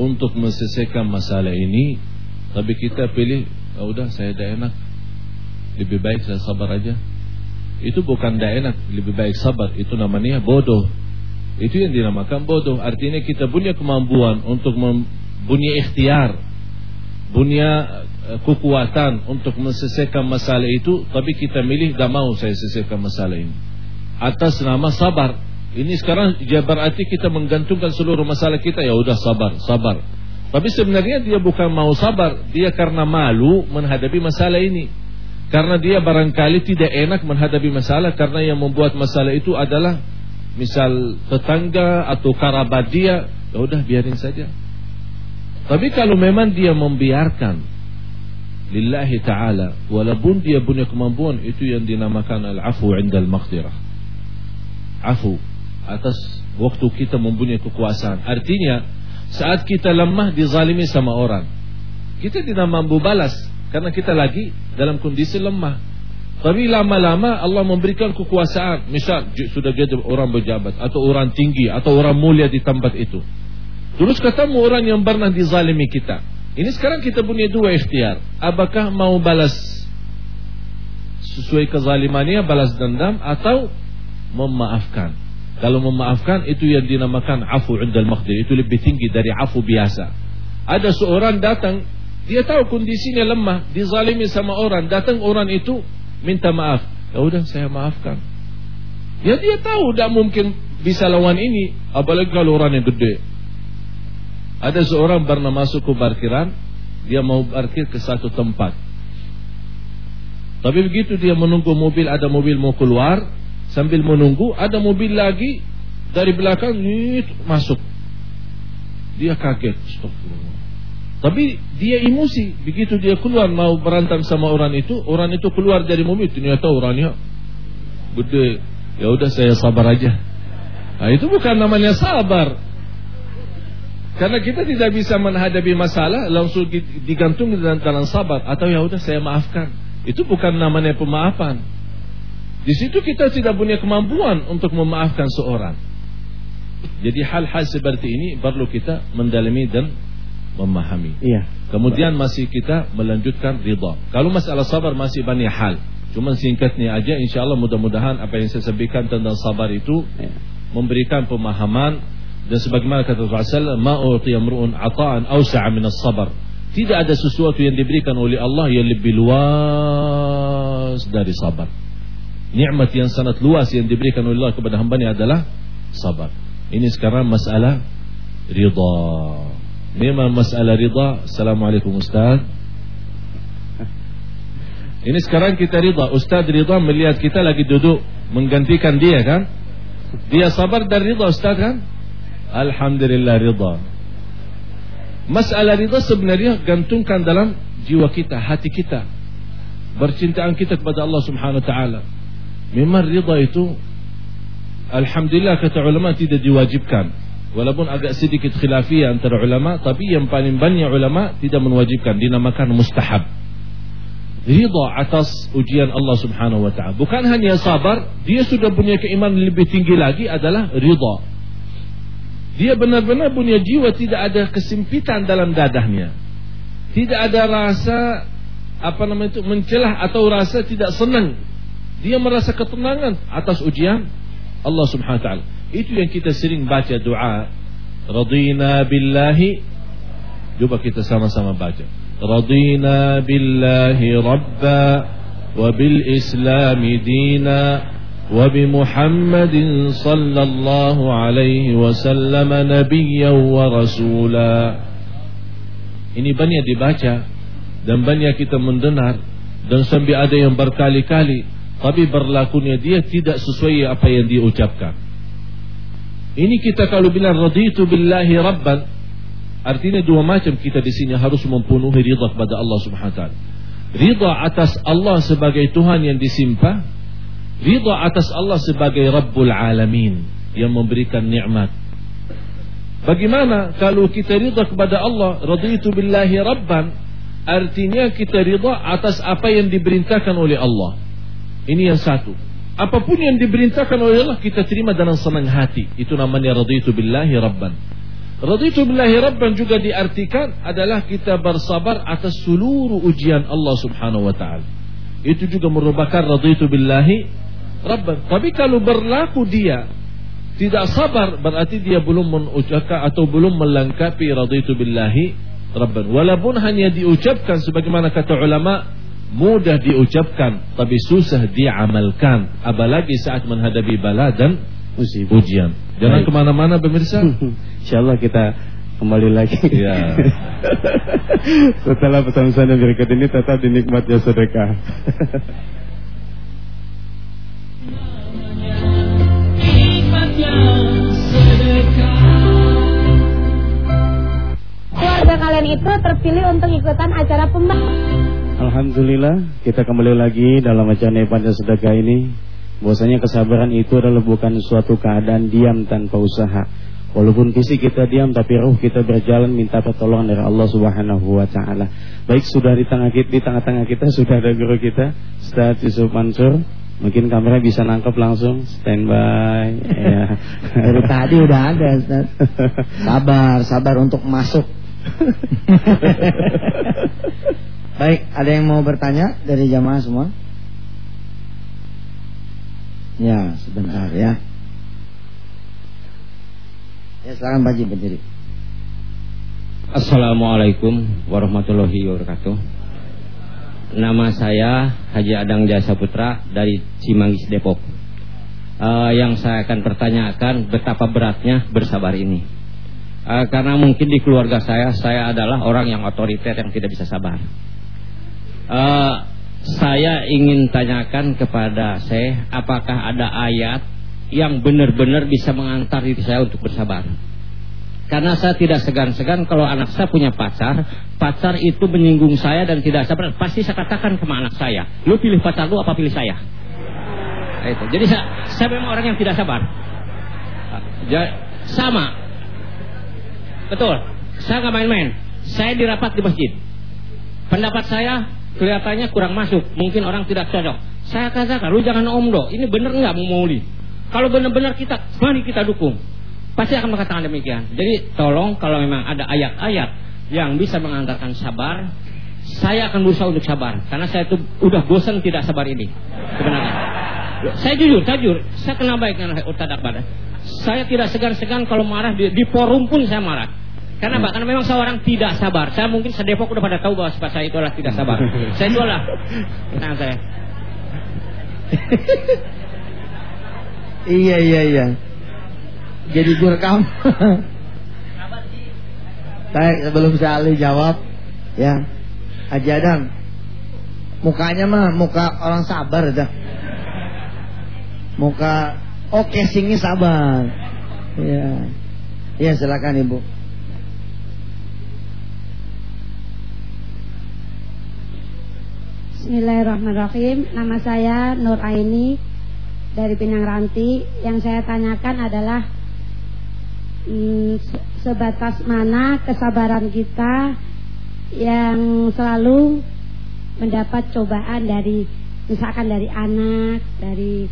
untuk menyelesaikan masalah ini, tapi kita pilih, oh, udah saya dah enak. Lebih baik saya sabar aja. Itu bukan dah enak, lebih baik sabar. Itu namanya bodoh. Itu yang dinamakan bodoh. Artinya kita punya kemampuan untuk mempunyai ikhtiar punya eh, kekuatan untuk menyelesaikan masalah itu tapi kita milih tidak mau saya selesaikan masalah ini. Atas nama sabar. Ini sekarang berarti kita menggantungkan seluruh masalah kita ya udah sabar sabar. Tapi sebenarnya dia bukan mau sabar dia karena malu menghadapi masalah ini. Karena dia barangkali tidak enak menghadapi masalah karena yang membuat masalah itu adalah misal tetangga atau kerabat dia ya udah biarin saja tapi kalau memang dia membiarkan lillahi ta'ala walaupun dia punya kemampuan itu yang dinamakan al-afu indal maqdirah. Afu atas waktu kita mempunyai kekuasaan. Artinya saat kita lemah dizalimi sama orang, kita tidak mampu balas karena kita lagi dalam kondisi lemah. Tapi lama-lama Allah memberikan kekuasaan. Misal sudah jadi orang berjabat atau orang tinggi atau orang mulia di tempat itu. Terus ketemu orang yang pernah dizalimi kita. Ini sekarang kita punya dua ikhtiar. Apakah mau balas sesuai kezalimannya, balas dendam atau memaafkan. Kalau memaafkan itu yang dinamakan afu indal maqdir. Itu lebih tinggi dari afu biasa. Ada seorang datang, dia tahu kondisinya lemah, dizalimi sama orang. Datang orang itu minta maaf. Ya udah saya maafkan. Ya dia tahu tidak mungkin bisa lawan ini. Apalagi kalau orang yang gede. Ada seorang pernah masuk ke parkiran, dia mau parkir ke satu tempat. Tapi begitu dia menunggu mobil, ada mobil mau keluar, Sambil menunggu ada mobil lagi dari belakang masuk. Dia kaget. Tapi dia emosi. Begitu dia keluar mau berantem sama orang itu, orang itu keluar dari mobil. Ternyata orangnya gede. Ya udah saya sabar aja. Nah, itu bukan namanya sabar. Karena kita tidak bisa menghadapi masalah langsung digantung dalam sabar atau ya udah saya maafkan. Itu bukan namanya pemaafan. Di situ kita tidak punya kemampuan untuk memaafkan seorang. Jadi hal-hal seperti ini perlu kita mendalami dan memahami. Iya. Kemudian masih kita melanjutkan ridha. Kalau masalah sabar masih banyak hal. Cuma singkatnya aja insya Allah mudah-mudahan apa yang saya sampaikan tentang sabar itu iya. memberikan pemahaman dan sebagaimana kata Rasulullah ma utiya mar'un ata'an awsa'a min as-sabr. Tidak ada sesuatu yang diberikan oleh Allah yang lebih luas dari sabar. Nikmat yang sangat luas yang diberikan oleh Allah kepada hambanya adalah sabar. Ini sekarang masalah ridha. Memang masalah ridha. Assalamualaikum Ustaz. Ini sekarang kita ridha. Ustaz ridha melihat kita lagi duduk menggantikan dia kan? Dia sabar dan ridha Ustaz kan? Alhamdulillah ridha. Masalah ridha sebenarnya gantungkan dalam jiwa kita, hati kita. Bercintaan kita kepada Allah Subhanahu wa taala. Memang rida itu Alhamdulillah kata ulama tidak diwajibkan Walaupun agak sedikit khilafiyah antara ulama Tapi yang paling banyak ulama tidak menwajibkan Dinamakan mustahab Rida atas ujian Allah subhanahu wa ta'ala Bukan hanya sabar Dia sudah punya keimanan lebih tinggi lagi adalah rida Dia benar-benar punya jiwa Tidak ada kesempitan dalam dadahnya Tidak ada rasa Apa namanya itu Mencelah atau rasa tidak senang dia merasa ketenangan atas ujian Allah Subhanahu wa taala. Itu yang kita sering baca doa. Radina billahi. Coba kita sama-sama baca. Radina billahi rabba wa bil islam dina Muhammadin sallallahu alaihi wasallam nabiyyan wa rasula. Ini banyak dibaca dan banyak kita mendengar dan sampai ada yang berkali-kali tapi berlakunya dia tidak sesuai apa yang dia ucapkan. Ini kita kalau bilang raditu billahi rabban artinya dua macam kita di sini harus mempenuhi ridha kepada Allah Subhanahu wa taala. Ridha atas Allah sebagai Tuhan yang disembah, ridha atas Allah sebagai Rabbul Alamin yang memberikan nikmat. Bagaimana kalau kita ridha kepada Allah, raditu billahi rabban, artinya kita ridha atas apa yang diperintahkan oleh Allah. Ini yang satu. Apa pun yang diberintahkan oleh Allah kita terima dengan senang hati. Itu namanya raditu billahi rabban. Raditu billahi rabban juga diartikan adalah kita bersabar atas seluruh ujian Allah Subhanahu wa taala. Itu juga merupakan raditu billahi rabban. Tapi kalau berlaku dia tidak sabar berarti dia belum mengucapkan atau belum melengkapi raditu billahi rabban. Walaupun hanya diucapkan sebagaimana kata ulama mudah diucapkan tapi susah diamalkan. Apalagi saat menghadapi bala dan ujian. Jangan ke mana-mana pemirsa. Insyaallah kita kembali lagi. Ya. setelah pesan-pesan yang berikut ini tetap dinikmati sedekah keluarga kalian itu terpilih untuk ikutan acara pembahasan Alhamdulillah kita kembali lagi dalam acara Nepanda Sedekah ini Bahwasanya kesabaran itu adalah bukan suatu keadaan diam tanpa usaha Walaupun fisik kita diam tapi ruh kita berjalan minta pertolongan dari Allah Subhanahu wa taala. Baik sudah di tengah kita di tengah-tengah kita sudah ada guru kita Ustaz Yusuf Mansur. Mungkin kamera bisa nangkep langsung standby ya. Dari tadi udah ada Ustaz. Sabar, sabar untuk masuk. Baik, ada yang mau bertanya dari jamaah semua? Ya, sebentar ya. silakan Pak Haji berdiri. Assalamualaikum warahmatullahi wabarakatuh. Nama saya Haji Adang Jasa Putra dari Cimanggis Depok. Uh, yang saya akan pertanyakan betapa beratnya bersabar ini. Uh, karena mungkin di keluarga saya saya adalah orang yang otoriter yang tidak bisa sabar. Uh, saya ingin tanyakan kepada saya apakah ada ayat yang benar-benar bisa mengantar diri saya untuk bersabar. Karena saya tidak segan-segan kalau anak saya punya pacar, pacar itu menyinggung saya dan tidak sabar, pasti saya katakan ke anak saya, lu pilih pacar lu apa pilih saya? Nah, itu. Jadi saya, saya memang orang yang tidak sabar. Sama. Betul. Saya nggak main-main. Saya dirapat di masjid. Pendapat saya kelihatannya kurang masuk. Mungkin orang tidak cocok. Saya katakan, lu jangan omdo. Ini benar nggak mau mauli? Kalau benar-benar kita, mari kita dukung pasti akan mengatakan demikian. Jadi tolong kalau memang ada ayat-ayat yang bisa mengantarkan sabar, saya akan berusaha untuk sabar karena saya itu udah bosan tidak sabar ini sebenarnya. Saya jujur, saya jujur, saya kenal baik dengan Ustaz Akbar. Saya tidak segan-segan kalau marah di, di forum pun saya marah. Karena? Karena memang seorang tidak sabar. Saya mungkin sedepok udah pada tahu bahwa sifat saya itu adalah tidak sabar. saya itu adalah nah saya. iya iya iya jadi jurkam. Baik, sebelum Ali jawab, ya, Haji Adam, mukanya mah muka orang sabar dah. Muka, oh casingnya sabar. Ya, ya silakan ibu. Bismillahirrahmanirrahim. Nama saya Nur Aini dari Pinang Ranti. Yang saya tanyakan adalah hmm, sebatas mana kesabaran kita yang selalu mendapat cobaan dari misalkan dari anak, dari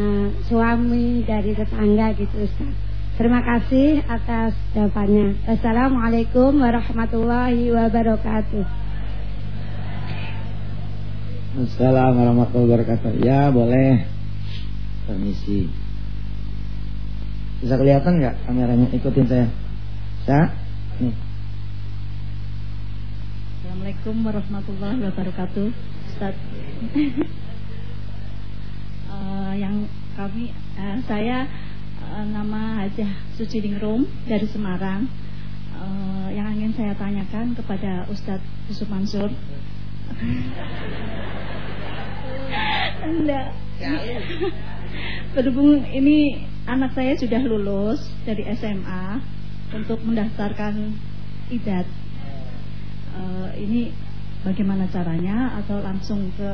uh, suami, dari tetangga gitu Ustaz. Terima kasih atas jawabannya. Assalamualaikum warahmatullahi wabarakatuh. Assalamualaikum warahmatullahi wabarakatuh. Ya boleh. Permisi. Bisa kelihatan nggak kameranya? Ikutin saya. Ya. Nih. Assalamualaikum warahmatullahi wabarakatuh. Ustaz. uh, yang kami uh, saya uh, nama Hajah Suci Dingrum dari Semarang. Uh, yang ingin saya tanyakan kepada Ustadz Yusuf Mansur. Enggak. Berhubung ini anak saya sudah lulus dari SMA untuk mendaftarkan idat. Uh, ini bagaimana caranya atau langsung ke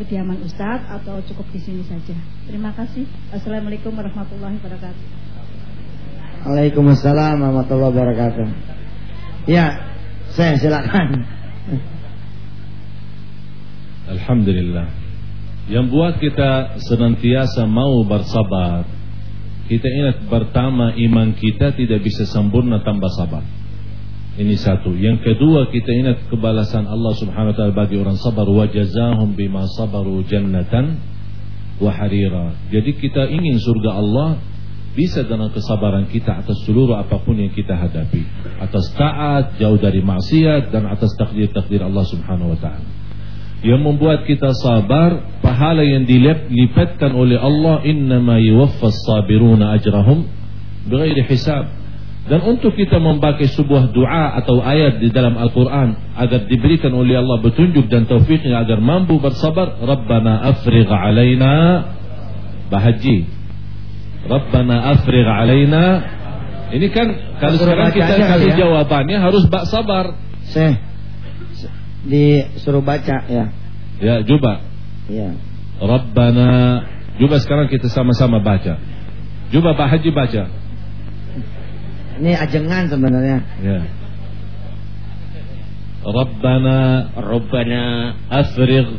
kediaman Ustadz atau cukup di sini saja. Terima kasih. Assalamualaikum warahmatullahi wabarakatuh. Waalaikumsalam warahmatullahi wabarakatuh. Ya, saya silakan. Alhamdulillah. Yang buat kita senantiasa mau bersabar. Kita ingat pertama iman kita tidak bisa sempurna tanpa sabar. Ini satu. Yang kedua kita ingat kebalasan Allah subhanahu wa ta'ala bagi orang sabar. Wajazahum bima sabaru jannatan Waharira Jadi kita ingin surga Allah Bisa dengan kesabaran kita atas seluruh apa pun yang kita hadapi. Atas taat, jauh dari maksiat Dan atas takdir-takdir Allah subhanahu wa ta'ala yang membuat kita sabar pahala yang dilipatkan oleh Allah innama yuwaffas sabiruna ajrahum bighairi hisab. Dan untuk kita memakai sebuah doa atau ayat di dalam Al-Quran agar diberikan oleh Allah petunjuk dan taufiknya agar mampu bersabar Rabbana afrigh alaina bahaji Rabbana afrigh alaina. Ini kan kalau sekarang kita kasih ya? jawabannya harus bak sabar Syekh disuruh baca ya. Ya, coba. Ya. Rabbana Coba sekarang kita sama-sama baca. Coba Pak Haji baca. Ini ajengan sebenarnya. Ya. Rabbana Rabbana afrigh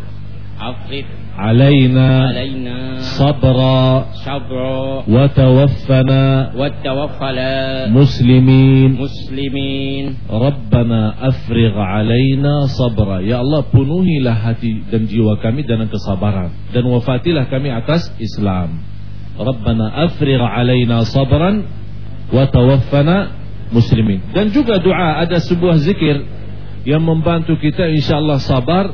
afrigh علينا علينا صبرا صبرا وتوفنا وتوفنا مسلمين مسلمين ربنا أفرغ علينا صبرا Ya Allah penuhilah hati dan jiwa kami dengan kesabaran dan wafatilah kami atas Islam Rabbana afrigh alaina sabran wa tawaffana muslimin. Dan juga doa ada sebuah zikir yang membantu kita insyaallah sabar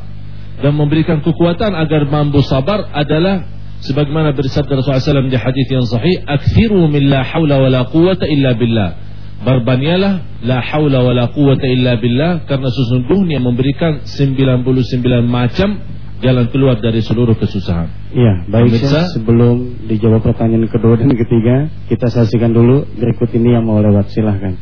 dan memberikan kekuatan agar mampu sabar adalah sebagaimana bersabda Rasulullah SAW di hadis yang sahih, "Aktsiru min la haula wa la quwwata illa billah." Berbanyalah la haula wa la quwwata illa billah karena sesungguhnya memberikan 99 macam jalan keluar dari seluruh kesusahan. Iya, baik Pemirsa. Sebelum dijawab pertanyaan kedua dan ketiga, kita saksikan dulu berikut ini yang mau lewat silahkan.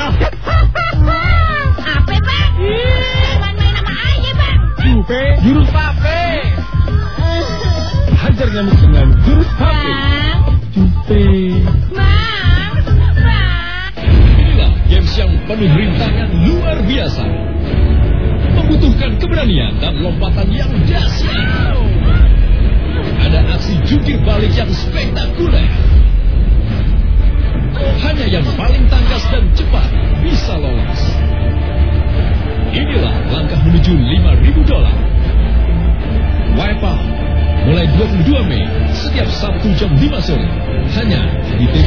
Apa bang? Main-main sama bang. Jupe jurus pape. Hajar nyamuk dengan jurus pape. Jupe. bang, bang. Inilah games yang penuh rintangan luar biasa. Membutuhkan keberanian dan lompatan yang dahsyat. Ada aksi jungkir balik yang spektakuler. Hanya yang paling tangkas dan cepat bisa lolos. Inilah langkah menuju 5.000 dolar. Wipeout mulai 22 Mei setiap Sabtu jam 5 sore hanya di TVI.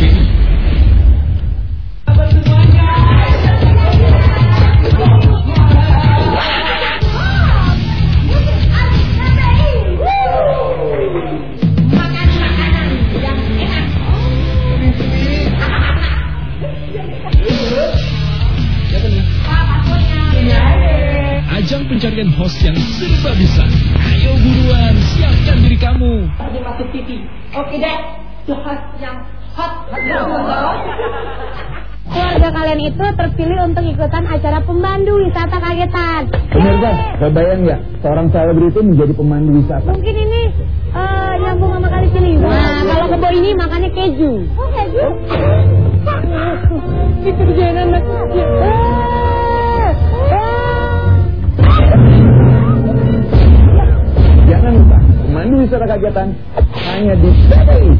Bayang ya, seorang selebriti itu menjadi pemandu wisata. Mungkin ini eh, nyambung sama kali Ciliwung. Nah, kalau kebo ini makannya keju. Oh, keju? Itu kejadian anak. Jangan lupa, pemandu wisata kagetan hanya di TVI.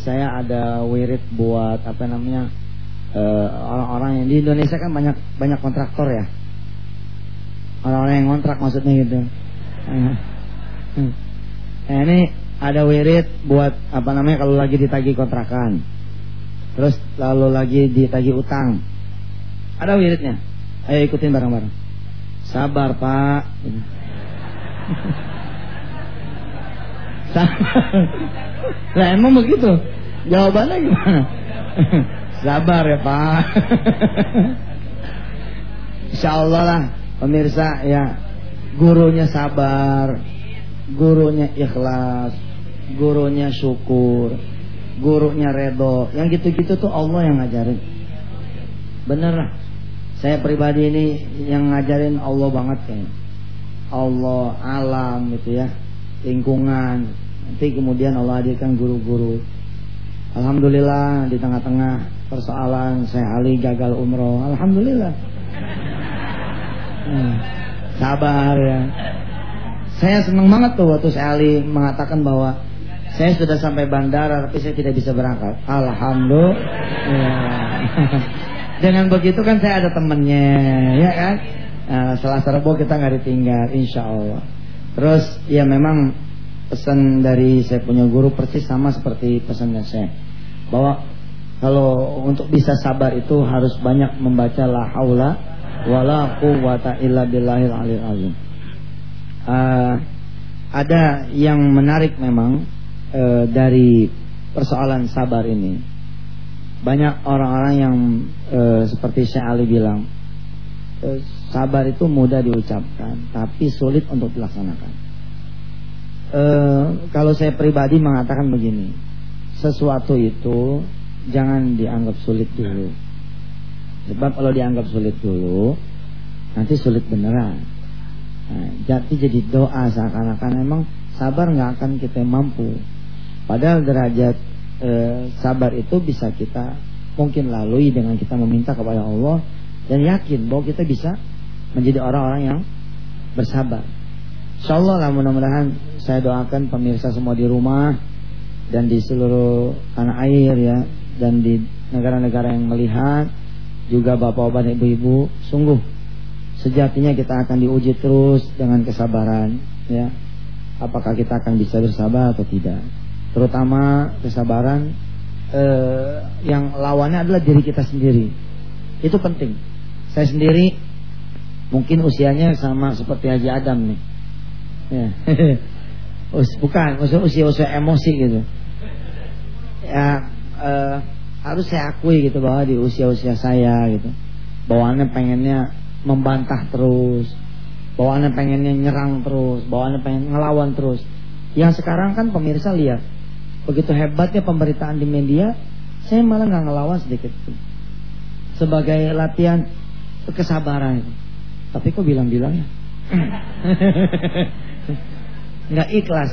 Saya ada wirid buat apa namanya eh, orang-orang yang di Indonesia kan banyak banyak kontraktor ya. Orang-orang yang kontrak maksudnya gitu. Nah, ini ada wirid buat apa namanya kalau lagi ditagih kontrakan. Terus lalu lagi ditagih utang. Ada wiridnya. Ayo ikutin bareng-bareng. Sabar, Pak. Lah emang begitu? Jawabannya gimana? Sabar ya Pak. Insya Allah lah pemirsa ya gurunya sabar, gurunya ikhlas, gurunya syukur, gurunya redo. Yang gitu-gitu tuh Allah yang ngajarin. Bener lah. Saya pribadi ini yang ngajarin Allah banget kayaknya. Allah, alam gitu ya, lingkungan, Nanti kemudian Allah hadirkan guru-guru. Alhamdulillah di tengah-tengah persoalan saya Ali gagal umroh. Alhamdulillah. Hmm, sabar ya. Saya senang banget tuh waktu saya Ali mengatakan bahwa saya sudah sampai bandara tapi saya tidak bisa berangkat. Alhamdulillah. Dengan begitu kan saya ada temennya, ya kan? Nah, setelah serbo kita nggak ditinggal, insya Allah. Terus ya memang pesan dari saya punya guru persis sama seperti pesannya saya bahwa kalau untuk bisa sabar itu harus banyak membaca la haula wala quwata illa billahil azim. Uh, ada yang menarik memang uh, dari persoalan sabar ini. Banyak orang-orang yang uh, seperti Syekh Ali bilang, uh, sabar itu mudah diucapkan, tapi sulit untuk dilaksanakan. Uh, kalau saya pribadi mengatakan begini, sesuatu itu jangan dianggap sulit dulu. Sebab kalau dianggap sulit dulu, nanti sulit beneran. Nah, jadi jadi doa seakan-akan memang sabar nggak akan kita mampu. Padahal derajat e, sabar itu bisa kita mungkin lalui dengan kita meminta kepada Allah dan yakin bahwa kita bisa menjadi orang-orang yang bersabar. Insya Allah lah mudah-mudahan saya doakan pemirsa semua di rumah dan di seluruh tanah air ya dan di negara-negara yang melihat juga bapak-bapak dan ibu-ibu sungguh sejatinya kita akan diuji terus dengan kesabaran ya. Apakah kita akan bisa bersabar atau tidak? Terutama kesabaran eh, yang lawannya adalah diri kita sendiri. Itu penting. Saya sendiri mungkin usianya sama seperti Haji Adam nih ya. bukan maksud usia-usia emosi gitu. Ya uh, harus saya akui gitu bahwa di usia-usia saya gitu bawaannya pengennya membantah terus bawaannya pengennya nyerang terus bawaannya pengen ngelawan terus. Yang sekarang kan pemirsa lihat begitu hebatnya pemberitaan di media saya malah nggak ngelawan sedikit pun. Sebagai latihan kesabaran. Tapi kok bilang-bilang ya nggak ikhlas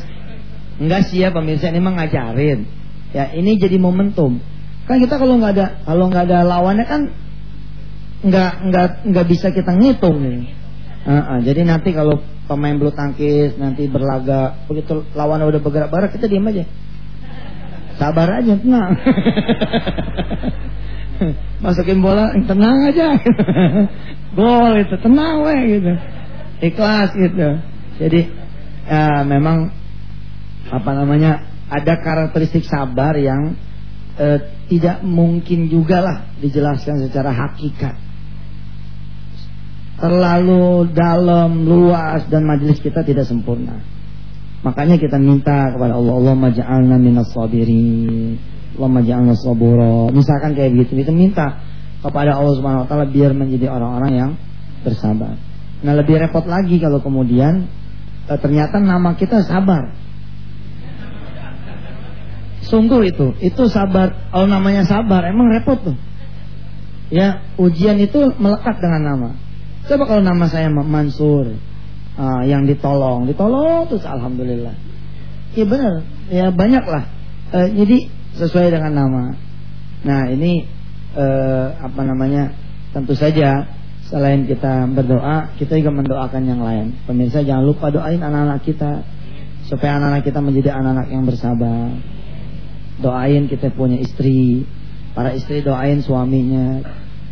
nggak siap pemirsa ini mah ngajarin Ya ini jadi momentum. Kan kita kalau nggak ada kalau nggak ada lawannya kan nggak nggak nggak bisa kita ngitung nih. Uh, uh, jadi nanti kalau pemain bulu tangkis nanti berlaga begitu lawannya udah bergerak-gerak kita diam aja. Sabar aja, tenang. Masukin bola, tenang aja. Gol itu, tenang weh gitu. Ikhlas gitu. Jadi ya, memang apa namanya ada karakteristik sabar yang eh, tidak mungkin juga lah dijelaskan secara hakikat. Terlalu dalam, luas dan majelis kita tidak sempurna. Makanya kita minta kepada Allah, Allah maja'alna minas sabirin. Allah maja'alna sabura. Misalkan kayak gitu, kita minta kepada Allah Subhanahu wa taala biar menjadi orang-orang yang bersabar. Nah, lebih repot lagi kalau kemudian eh, ternyata nama kita sabar. Sungguh itu, itu sabar. Kalau namanya sabar, emang repot tuh. Ya, ujian itu melekat dengan nama. Coba kalau nama saya Mansur, uh, yang ditolong, ditolong terus alhamdulillah. Iya benar, ya banyak lah. Uh, jadi sesuai dengan nama. Nah ini uh, apa namanya? Tentu saja selain kita berdoa, kita juga mendoakan yang lain. Pemirsa jangan lupa doain anak-anak kita supaya anak-anak kita menjadi anak-anak yang bersabar. Doain kita punya istri. Para istri doain suaminya.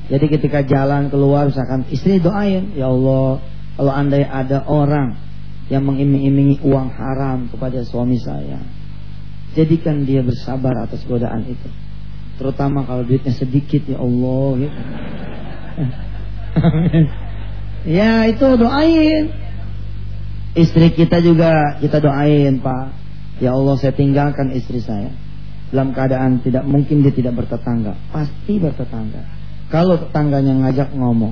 Jadi ketika jalan keluar misalkan istri doain. Ya Allah kalau andai ada orang yang mengiming-imingi uang haram kepada suami saya jadikan dia bersabar atas godaan itu. Terutama kalau duitnya sedikit ya Allah gitu. Ya itu doain. Istri kita juga kita doain Pak. Ya Allah saya tinggalkan istri saya. Dalam keadaan tidak mungkin dia tidak bertetangga, pasti bertetangga. Kalau tetangganya ngajak ngomong,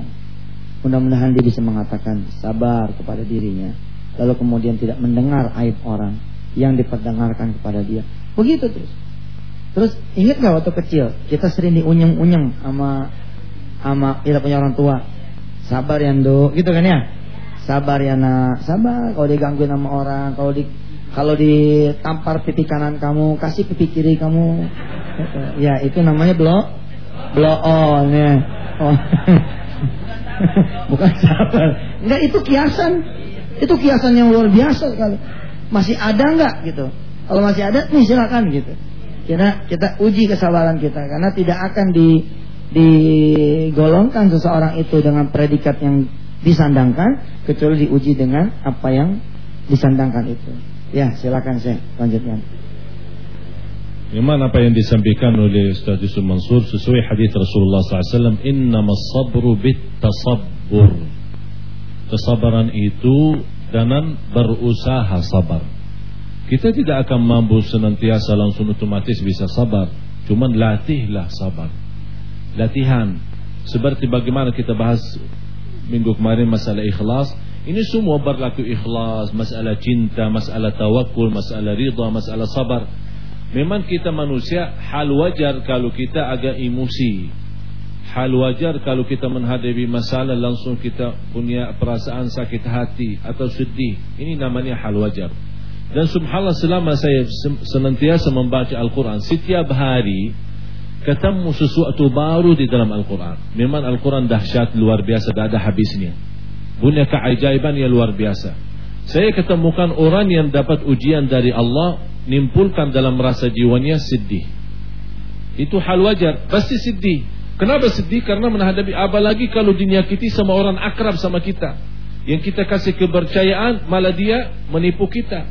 mudah-mudahan dia bisa mengatakan sabar kepada dirinya, lalu kemudian tidak mendengar aib orang yang diperdengarkan kepada dia. Begitu terus. Terus ingat gak waktu kecil? Kita sering diunyeng-unyeng sama sama kita punya orang tua. Sabar ya, Nduk, gitu kan ya? Sabar ya, Nak. Sabar kalau digangguin sama orang, kalau di kalau ditampar pipi kanan kamu, kasih pipi kiri kamu. Ya, itu namanya blow blow on ya. Oh. Bukan sabar. Enggak itu kiasan. Itu kiasan yang luar biasa sekali. Masih ada enggak gitu? Kalau masih ada, nih silakan gitu. Kita kita uji kesabaran kita karena tidak akan di digolongkan seseorang itu dengan predikat yang disandangkan kecuali diuji dengan apa yang disandangkan itu. Ya, silakan saya lanjutkan. Memang apa yang disampaikan oleh Ustaz Yusuf Mansur sesuai hadis Rasulullah SAW Innama sabru bit tasabbur Kesabaran itu dengan berusaha sabar Kita tidak akan mampu senantiasa langsung otomatis bisa sabar Cuman latihlah sabar Latihan Seperti bagaimana kita bahas minggu kemarin masalah ikhlas Ini semua berlaku ikhlas Masalah cinta, masalah tawakul, masalah ridha, masalah sabar Memang kita manusia hal wajar kalau kita agak emosi. Hal wajar kalau kita menghadapi masalah langsung kita punya perasaan sakit hati atau sedih. Ini namanya hal wajar. Dan subhanallah selama saya senantiasa membaca Al-Quran setiap hari ketemu sesuatu baru di dalam Al-Quran. Memang Al-Quran dahsyat luar biasa, tidak ada habisnya. Punya keajaiban yang luar biasa. Saya ketemukan orang yang dapat ujian dari Allah nimpulkan dalam rasa jiwanya sedih. Itu hal wajar, pasti sedih. Kenapa sedih? Karena menghadapi apa lagi kalau dinyakiti sama orang akrab sama kita. Yang kita kasih kepercayaan, malah dia menipu kita.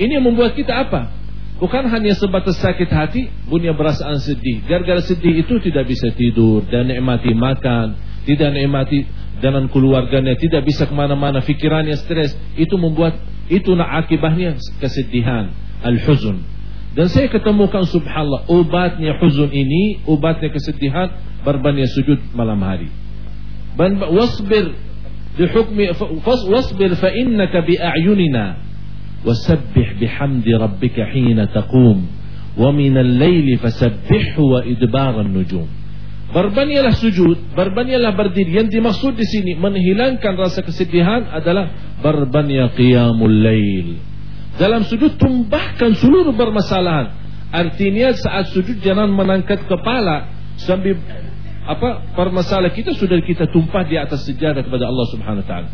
Ini yang membuat kita apa? Bukan hanya sebatas sakit hati, punya perasaan sedih. Gara-gara sedih itu tidak bisa tidur dan nikmati makan, tidak nikmati dengan keluarganya, tidak bisa ke mana-mana, pikirannya stres. Itu membuat itu nak akibatnya kesedihan al-huzun. Dan saya ketemukan subhanallah obatnya huzun ini, obatnya kesedihan berbanyak sujud malam hari. Wasbir bihukmi wasbir fa innaka bi a'yunina rabbika hina taqum wa min al-laili fasabbihhu wa idbar an-nujum. Berbanyaklah sujud, berbanyaklah berdiri. Yang dimaksud di sini menghilangkan rasa kesedihan adalah berbanyak qiyamul lail dalam sujud tumbahkan seluruh permasalahan. Artinya saat sujud jangan menangkat kepala sambil apa permasalahan kita sudah kita tumpah di atas sejadah kepada Allah Subhanahu wa taala.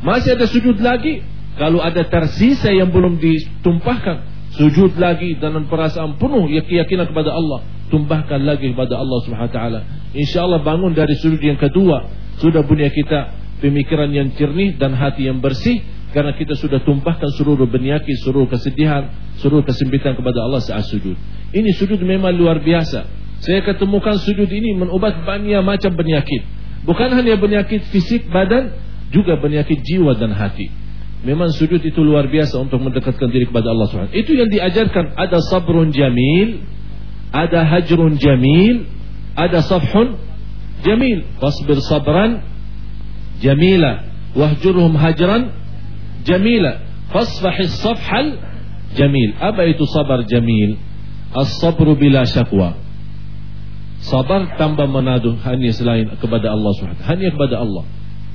Masih ada sujud lagi kalau ada tersisa yang belum ditumpahkan sujud lagi dengan perasaan penuh ya keyakinan kepada Allah tumpahkan lagi kepada Allah taala insyaallah bangun dari sujud yang kedua sudah punya kita pemikiran yang jernih dan hati yang bersih karena kita sudah tumpahkan seluruh penyakit, seluruh kesedihan, seluruh kesempitan kepada Allah saat sujud. Ini sujud memang luar biasa. Saya ketemukan sujud ini menubat banyak macam penyakit. Bukan hanya penyakit fisik badan, juga penyakit jiwa dan hati. Memang sujud itu luar biasa untuk mendekatkan diri kepada Allah SWT. Itu yang diajarkan. Ada sabrun jamil, ada hajrun jamil, ada safhun jamil. Fasbir sabran jamila, wahjurhum hajran jamila. Fasfahis safhal jamil. Apa itu sabar jamil? As-sabru bila syakwa. Sabar tanpa menadu hanya selain kepada Allah SWT hanya kepada Allah.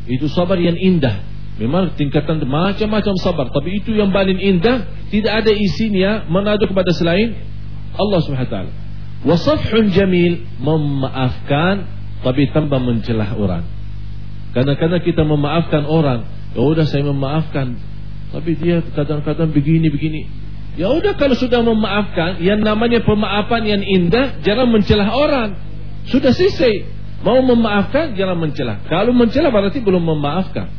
Itu sabar yang indah memang tingkatan macam-macam sabar tapi itu yang paling indah tidak ada isinya menadu kepada selain Allah SWT wasafhun jamil memaafkan tapi tanpa mencelah orang karena-kadang kita memaafkan orang Ya udah saya memaafkan. Tapi dia kadang-kadang begini begini. Ya udah kalau sudah memaafkan, yang namanya pemaafan yang indah jangan mencelah orang. Sudah selesai. Mau memaafkan jangan mencelah. Kalau mencelah berarti belum memaafkan.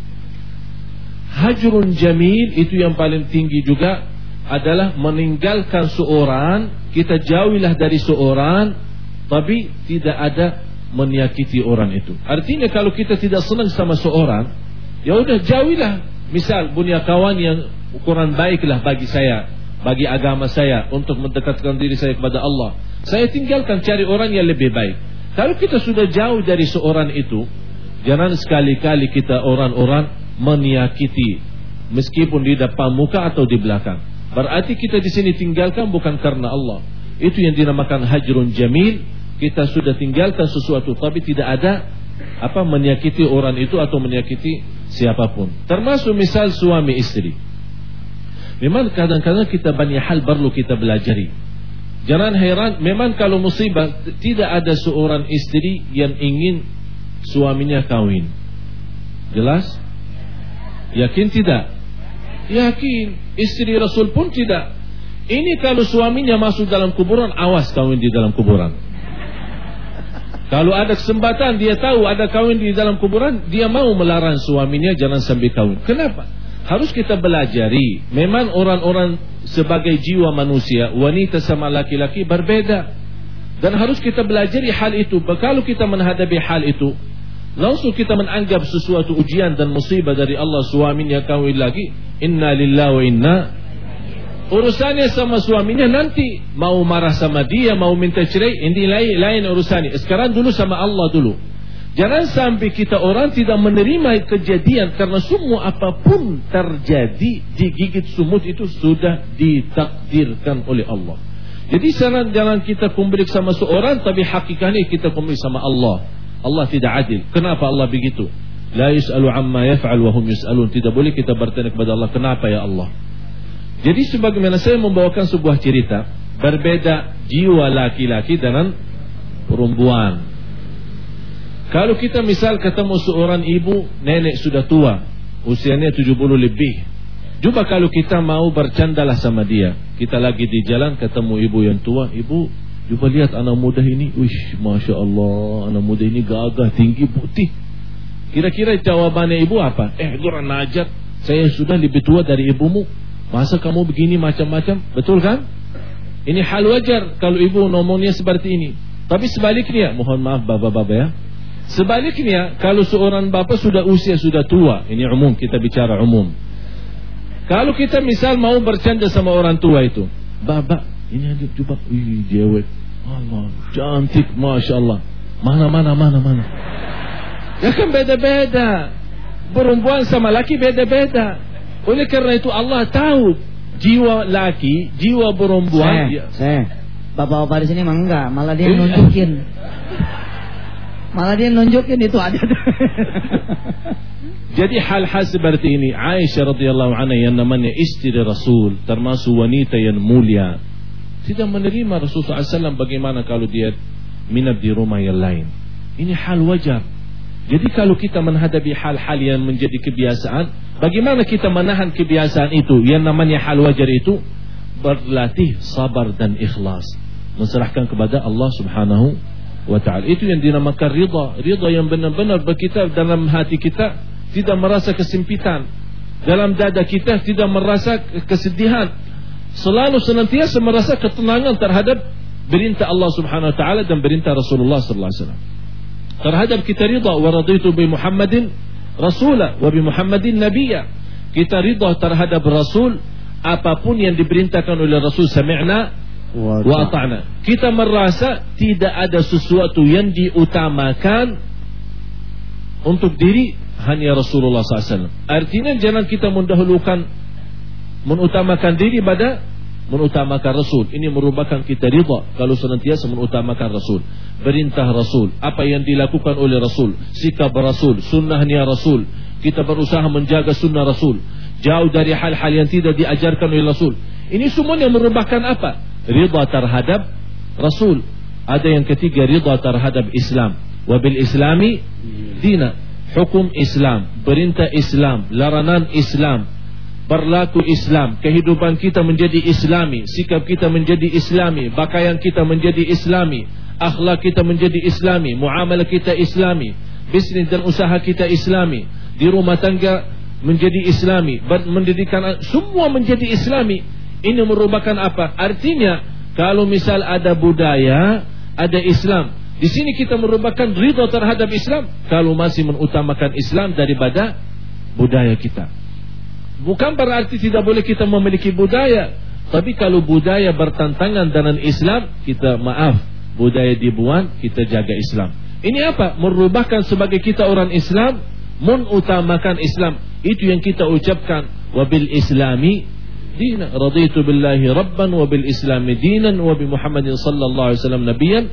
Hajrun jamil itu yang paling tinggi juga adalah meninggalkan seorang, kita jauhilah dari seorang, tapi tidak ada menyakiti orang itu. Artinya kalau kita tidak senang sama seorang, Ya udah jauhilah. Misal punya kawan yang ukuran baiklah bagi saya, bagi agama saya untuk mendekatkan diri saya kepada Allah. Saya tinggalkan cari orang yang lebih baik. Kalau kita sudah jauh dari seorang itu, jangan sekali-kali kita orang-orang menyakiti meskipun di depan muka atau di belakang. Berarti kita di sini tinggalkan bukan karena Allah. Itu yang dinamakan hajrun jamil. Kita sudah tinggalkan sesuatu tapi tidak ada apa menyakiti orang itu atau menyakiti siapa pun. Termasuk misal suami istri. Memang kadang-kadang kita banyak hal perlu kita belajari. Jangan heran, memang kalau musibah tidak ada seorang istri yang ingin suaminya kawin. Jelas? Yakin tidak? Yakin. Istri Rasul pun tidak. Ini kalau suaminya masuk dalam kuburan, awas kawin di dalam kuburan. Kalau ada kesempatan dia tahu ada kawin di dalam kuburan, dia mau melarang suaminya jangan sampai kawin. Kenapa? harus kita belajari. Memang orang-orang sebagai jiwa manusia, wanita sama laki-laki berbeda. Dan harus kita belajari hal itu. Kalau kita menghadapi hal itu, langsung kita menganggap sesuatu ujian dan musibah dari Allah suaminya kawin lagi, inna lillahi wa inna Urusannya sama suaminya nanti mau marah sama dia, mau minta cerai, ini lain, lain urusannya. Sekarang dulu sama Allah dulu. Jangan sampai kita orang tidak menerima kejadian karena semua apa pun terjadi digigit sumut itu sudah ditakdirkan oleh Allah. Jadi jangan jangan kita kumpul sama seorang tapi hakikatnya kita kumpul sama Allah. Allah tidak adil. Kenapa Allah begitu? La yus'alu amma yaf'al wa hum yus'alun. Tidak boleh kita bertanya kepada Allah, kenapa ya Allah? Jadi sebagaimana saya membawakan sebuah cerita, berbeda jiwa laki-laki dengan perempuan. Kalau kita misal ketemu seorang ibu, nenek sudah tua, usianya 70 lebih. Coba kalau kita mau bercandalah sama dia. Kita lagi di jalan ketemu ibu yang tua, ibu Coba lihat anak muda ini, wish, masya Allah, anak muda ini gagah, tinggi, putih. Kira-kira jawabannya ibu apa? Eh, kurang najat, saya sudah lebih tua dari ibumu. Masa kamu begini macam-macam? Betul kan? Ini hal wajar kalau ibu ngomongnya seperti ini. Tapi sebaliknya, mohon maaf bapak-bapak ya. Sebaliknya, kalau seorang bapak sudah usia sudah tua, ini umum kita bicara umum. Kalau kita misal mau bercanda sama orang tua itu, bapak ini ada coba, wih dewek, Allah cantik, masya Allah. Mana mana mana mana. Ya kan beda-beda. Perempuan sama laki beda-beda. Oleh karena itu Allah tahu jiwa laki, jiwa perempuan. Saya, ya. saya. Bapak-bapak di sini emang enggak, malah dia nunjukin. Malah dia nunjukin itu ada. Jadi hal-hal seperti ini Aisyah radhiyallahu anha yang namanya istri Rasul termasuk wanita yang mulia tidak menerima Rasulullah SAW bagaimana kalau dia minat di rumah yang lain. Ini hal wajar. Jadi kalau kita menghadapi hal-hal yang menjadi kebiasaan, bagaimana kita menahan kebiasaan itu? Yang namanya hal wajar itu berlatih sabar dan ikhlas, menserahkan kepada Allah Subhanahu wa taala. Itu yang dinamakan ridha, ridha yang benar-benar berkita dalam hati kita tidak merasa kesempitan. Dalam dada kita tidak merasa kesedihan, selalu senantiasa merasa ketenangan terhadap perintah Allah Subhanahu wa taala dan perintah Rasulullah sallallahu alaihi wasallam. Terhadap kita ridha wa raditu bi Muhammadin rasula wa bi Muhammadin nabiyya. Kita ridha terhadap Rasul apa pun yang diperintahkan oleh Rasul sami'na wa ata'na. Kita merasa tidak ada sesuatu yang diutamakan untuk diri hanya Rasulullah SAW. Artinya jangan kita mendahulukan mengutamakan diri pada mengutamakan Rasul. Ini merupakan kita rida kalau senantiasa mengutamakan Rasul. Perintah Rasul, apa yang dilakukan oleh Rasul, sikap Rasul, sunnahnya Rasul. Kita berusaha menjaga sunnah Rasul. Jauh dari hal-hal yang tidak diajarkan oleh Rasul. Ini semuanya merupakan apa? Rida terhadap Rasul. Ada yang ketiga rida terhadap Islam. Wabil Islami dina. Hukum Islam, perintah Islam, larangan Islam, berlaku Islam, kehidupan kita menjadi Islami, sikap kita menjadi Islami, pakaian kita menjadi Islami, akhlak kita menjadi Islami, muamalah kita Islami, bisnis dan usaha kita Islami, di rumah tangga menjadi Islami, mendidikan semua menjadi Islami. Ini merupakan apa? Artinya kalau misal ada budaya, ada Islam, di sini kita merupakan ridho terhadap Islam. Kalau masih mengutamakan Islam daripada budaya kita. Bukan berarti tidak boleh kita memiliki budaya, tapi kalau budaya bertentangan dengan Islam, kita maaf, budaya dibuang, kita jaga Islam. Ini apa? Merubahkan sebagai kita orang Islam, mengutamakan Islam. Itu yang kita ucapkan. Wabil Islami dina raditu billahi rabban wabil Islami dinan wabi Muhammadin sallallahu alaihi wasallam nabiyan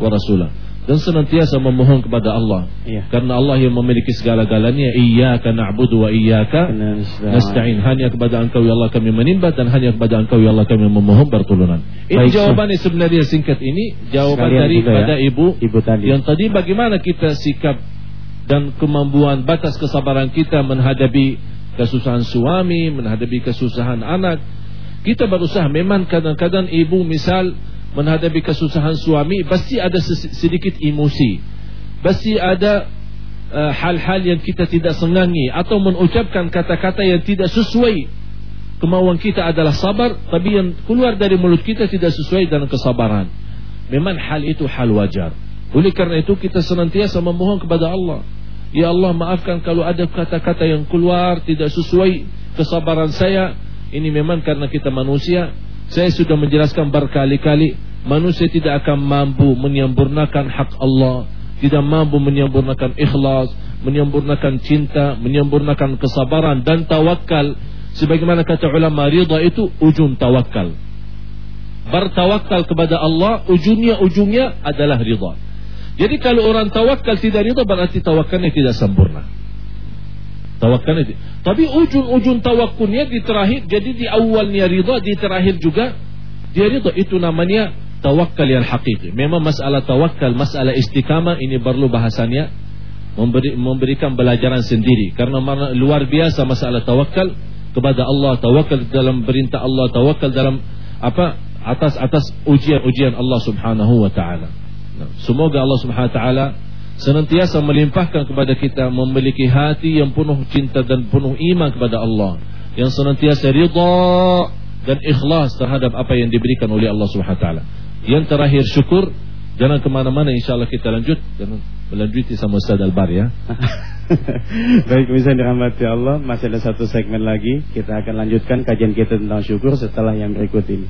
wa rasulah dan senantiasa memohon kepada Allah. Iya. karena Allah yang memiliki segala-galanya iyyaka na'budu wa iyyaka nasta'in. hanya kepada Engkau ya Allah kami menimba dan hanya kepada Engkau ya Allah kami memohon pertolongan. Ini Baik, jawabannya sebenarnya singkat ini jawaban Sekalian daripada juga ya, ibu. ibu tadi. yang tadi bagaimana kita sikap dan kemampuan batas kesabaran kita menghadapi kesusahan suami menghadapi kesusahan anak? Kita berusaha memang kadang-kadang ibu misal menghadapi kesusahan suami pasti ada sedikit emosi. Pasti ada uh, hal-hal yang kita tidak senangi atau mengucapkan kata-kata yang tidak sesuai. Kemauan kita adalah sabar tapi yang keluar dari mulut kita tidak sesuai dengan kesabaran. Memang hal itu hal wajar. Oleh karena itu kita senantiasa memohon kepada Allah. Ya Allah maafkan kalau ada kata-kata yang keluar tidak sesuai kesabaran saya. Ini memang karena kita manusia saya sudah menjelaskan berkali-kali manusia tidak akan mampu menyempurnakan hak Allah, tidak mampu menyempurnakan ikhlas, menyempurnakan cinta, menyempurnakan kesabaran dan tawakal. Sebagaimana kata ulama ridha itu ujung tawakal. Bertawakal kepada Allah ujungnya ujungnya adalah ridha. Jadi kalau orang tawakal tidak ridha berarti tawakalnya tidak sempurna. Tawakalnya tidak. Tapi ujung-ujung tawakulnya di terakhir jadi di awalnya ridha di terakhir juga dia ridha itu namanya tawakal yang hakiki. Memang masalah tawakal, masalah istiqamah ini perlu bahasannya memberi, memberikan pelajaran sendiri karena luar biasa masalah tawakal kepada Allah, tawakal dalam perintah Allah, tawakal dalam apa atas atas ujian-ujian Allah Subhanahu wa taala. Nah, semoga Allah Subhanahu wa taala senantiasa melimpahkan kepada kita memiliki hati yang penuh cinta dan penuh iman kepada Allah, yang senantiasa ridha dan ikhlas terhadap apa yang diberikan oleh Allah Subhanahu taala. Yang terakhir syukur. Jangan ke mana-mana insya Allah kita lanjut Jangan melanjuti sama Ustaz Albar ya. Baik bisa dirahmati Allah Masih ada satu segmen lagi. Kita akan lanjutkan kajian kita tentang syukur Setelah yang berikut ini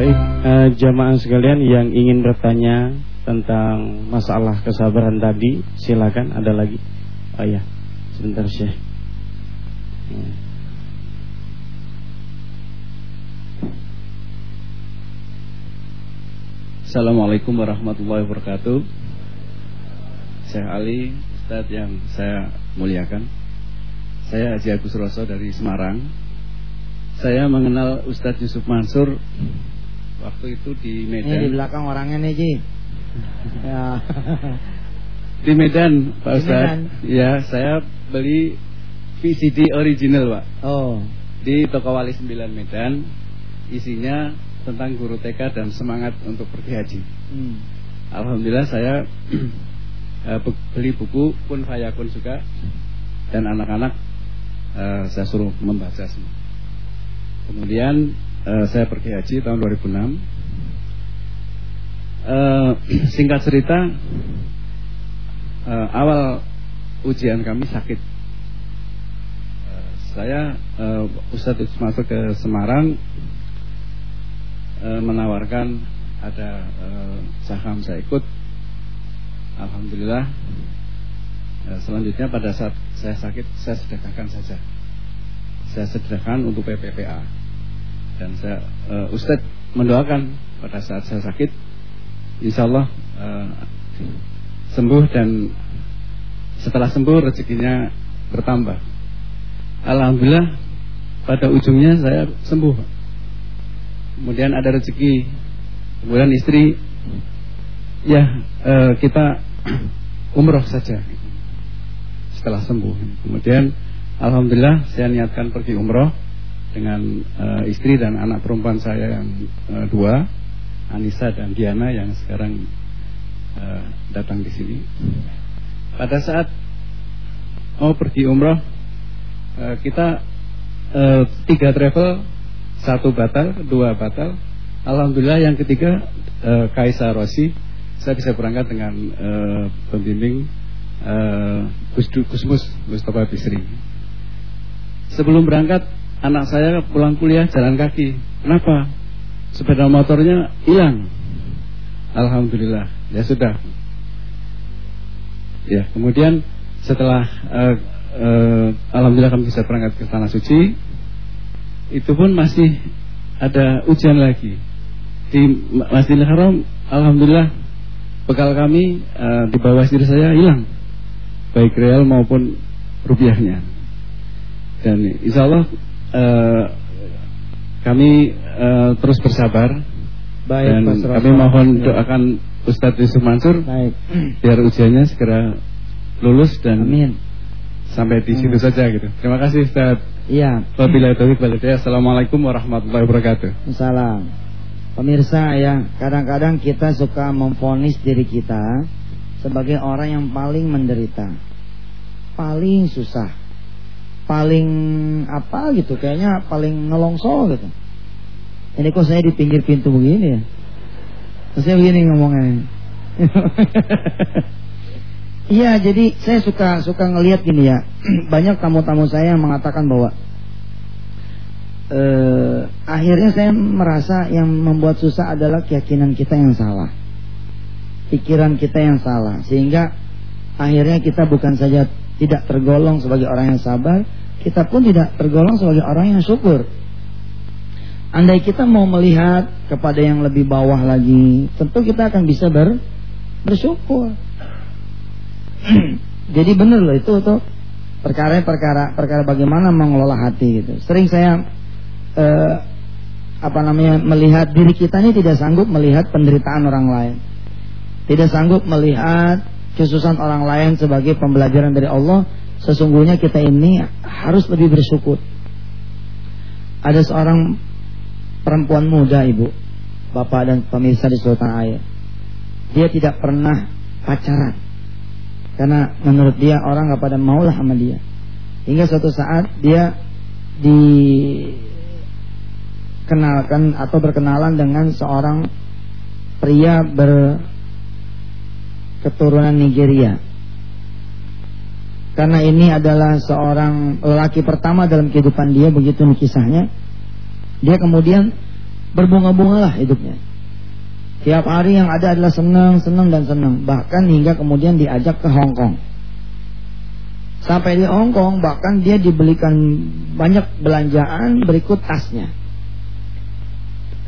Baik uh, jamaah sekalian yang ingin bertanya Tentang masalah kesabaran tadi Silakan ada lagi Oh ya, sebentar Syekh. Assalamualaikum warahmatullahi wabarakatuh. Syekh Ali, Ustaz yang saya muliakan. Saya Haji Agus Roso dari Semarang. Saya mengenal Ustadz Yusuf Mansur waktu itu di Medan. Ini di belakang orangnya nih, Ji. ya. Di Medan, Pak Ustaz. Ya, saya beli VCD original, Pak. Oh. Di Toko Wali 9 Medan. Isinya tentang guru TK dan semangat untuk pergi haji. Hmm. Alhamdulillah saya eh, beli buku pun fayakun juga dan anak-anak uh, saya suruh membaca semua. Kemudian uh, saya pergi haji tahun 2006. Uh, singkat cerita uh, awal ujian kami sakit. Uh, saya uh, Ustadz masuk ke Semarang uh, menawarkan ada uh, saham saya ikut. Alhamdulillah. Uh, selanjutnya pada saat saya sakit saya sedekahkan saja. Saya sedekahkan untuk PPPA. Dan saya uh, Ustadz mendoakan pada saat saya sakit, Insya Allah uh, sembuh dan setelah sembuh rezekinya bertambah. Alhamdulillah pada ujungnya saya sembuh. Kemudian ada rezeki, kemudian istri, ya eh, kita umroh saja setelah sembuh. Kemudian alhamdulillah saya niatkan pergi umroh dengan uh, istri dan anak perempuan saya yang uh, dua, Anissa dan Diana yang sekarang uh, datang di sini. Pada saat mau pergi umroh, uh, kita uh, tiga travel, satu batal, dua batal. Alhamdulillah yang ketiga uh, Kaisa Rossi, saya bisa berangkat dengan uh, pembimbing uh, Gusmus Mustafa Bisri. Sebelum berangkat, anak saya pulang kuliah jalan kaki. Kenapa? Sepeda motornya hilang. Alhamdulillah ya sudah ya kemudian setelah uh, uh, alhamdulillah kami bisa berangkat ke tanah suci itu pun masih ada ujian lagi di Masjidil Haram alhamdulillah bekal kami uh, di bawah diri saya hilang baik real maupun rupiahnya dan insya Allah uh, kami uh, terus bersabar Baik, dan kami mohon doakan Ustadz Yusuf Mansur Baik. biar ujiannya segera lulus dan Amin. sampai di situ saja gitu. Terima kasih Ustaz. Iya. Wabillahi taufiq wal hidayah. Assalamualaikum warahmatullahi wabarakatuh. Salam. Pemirsa ya, kadang-kadang kita suka memfonis diri kita sebagai orang yang paling menderita. Paling susah. Paling apa gitu, kayaknya paling ngelongso gitu. Ini kok saya di pinggir pintu begini ya? Terus saya begini ngomongnya. Iya, jadi saya suka suka ngelihat gini ya. Banyak tamu-tamu saya yang mengatakan bahwa eh, akhirnya saya merasa yang membuat susah adalah keyakinan kita yang salah, pikiran kita yang salah, sehingga akhirnya kita bukan saja tidak tergolong sebagai orang yang sabar, kita pun tidak tergolong sebagai orang yang syukur. Andai kita mau melihat kepada yang lebih bawah lagi, tentu kita akan bisa ber, bersyukur. Jadi benar loh itu tuh perkara perkara perkara bagaimana mengelola hati gitu. Sering saya eh, apa namanya melihat diri kita ini tidak sanggup melihat penderitaan orang lain. Tidak sanggup melihat kesusahan orang lain sebagai pembelajaran dari Allah. Sesungguhnya kita ini harus lebih bersyukur. Ada seorang perempuan muda ibu, bapak dan pemirsa di Sultan Air. Dia tidak pernah pacaran karena menurut dia orang gak pada maulah sama dia. Hingga suatu saat dia dikenalkan atau berkenalan dengan seorang pria berketurunan Nigeria. Karena ini adalah seorang lelaki pertama dalam kehidupan dia begitu kisahnya. Dia kemudian berbunga-bunga lah hidupnya. Tiap hari yang ada adalah senang, senang dan senang. Bahkan hingga kemudian diajak ke Hong Kong. Sampai di Hong Kong bahkan dia dibelikan banyak belanjaan berikut tasnya.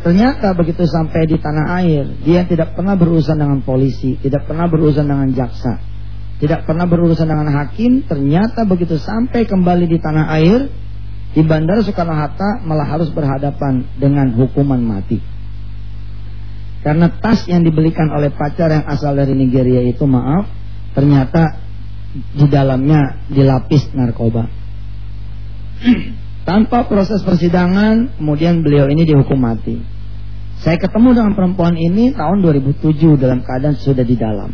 Ternyata begitu sampai di tanah air, dia tidak pernah berurusan dengan polisi, tidak pernah berurusan dengan jaksa, tidak pernah berurusan dengan hakim. Ternyata begitu sampai kembali di tanah air, di Bandara Soekarno Hatta malah harus berhadapan dengan hukuman mati. Karena tas yang dibelikan oleh pacar yang asal dari Nigeria itu maaf, ternyata di dalamnya dilapis narkoba. Tanpa proses persidangan, kemudian beliau ini dihukum mati. Saya ketemu dengan perempuan ini tahun 2007 dalam keadaan sudah di dalam.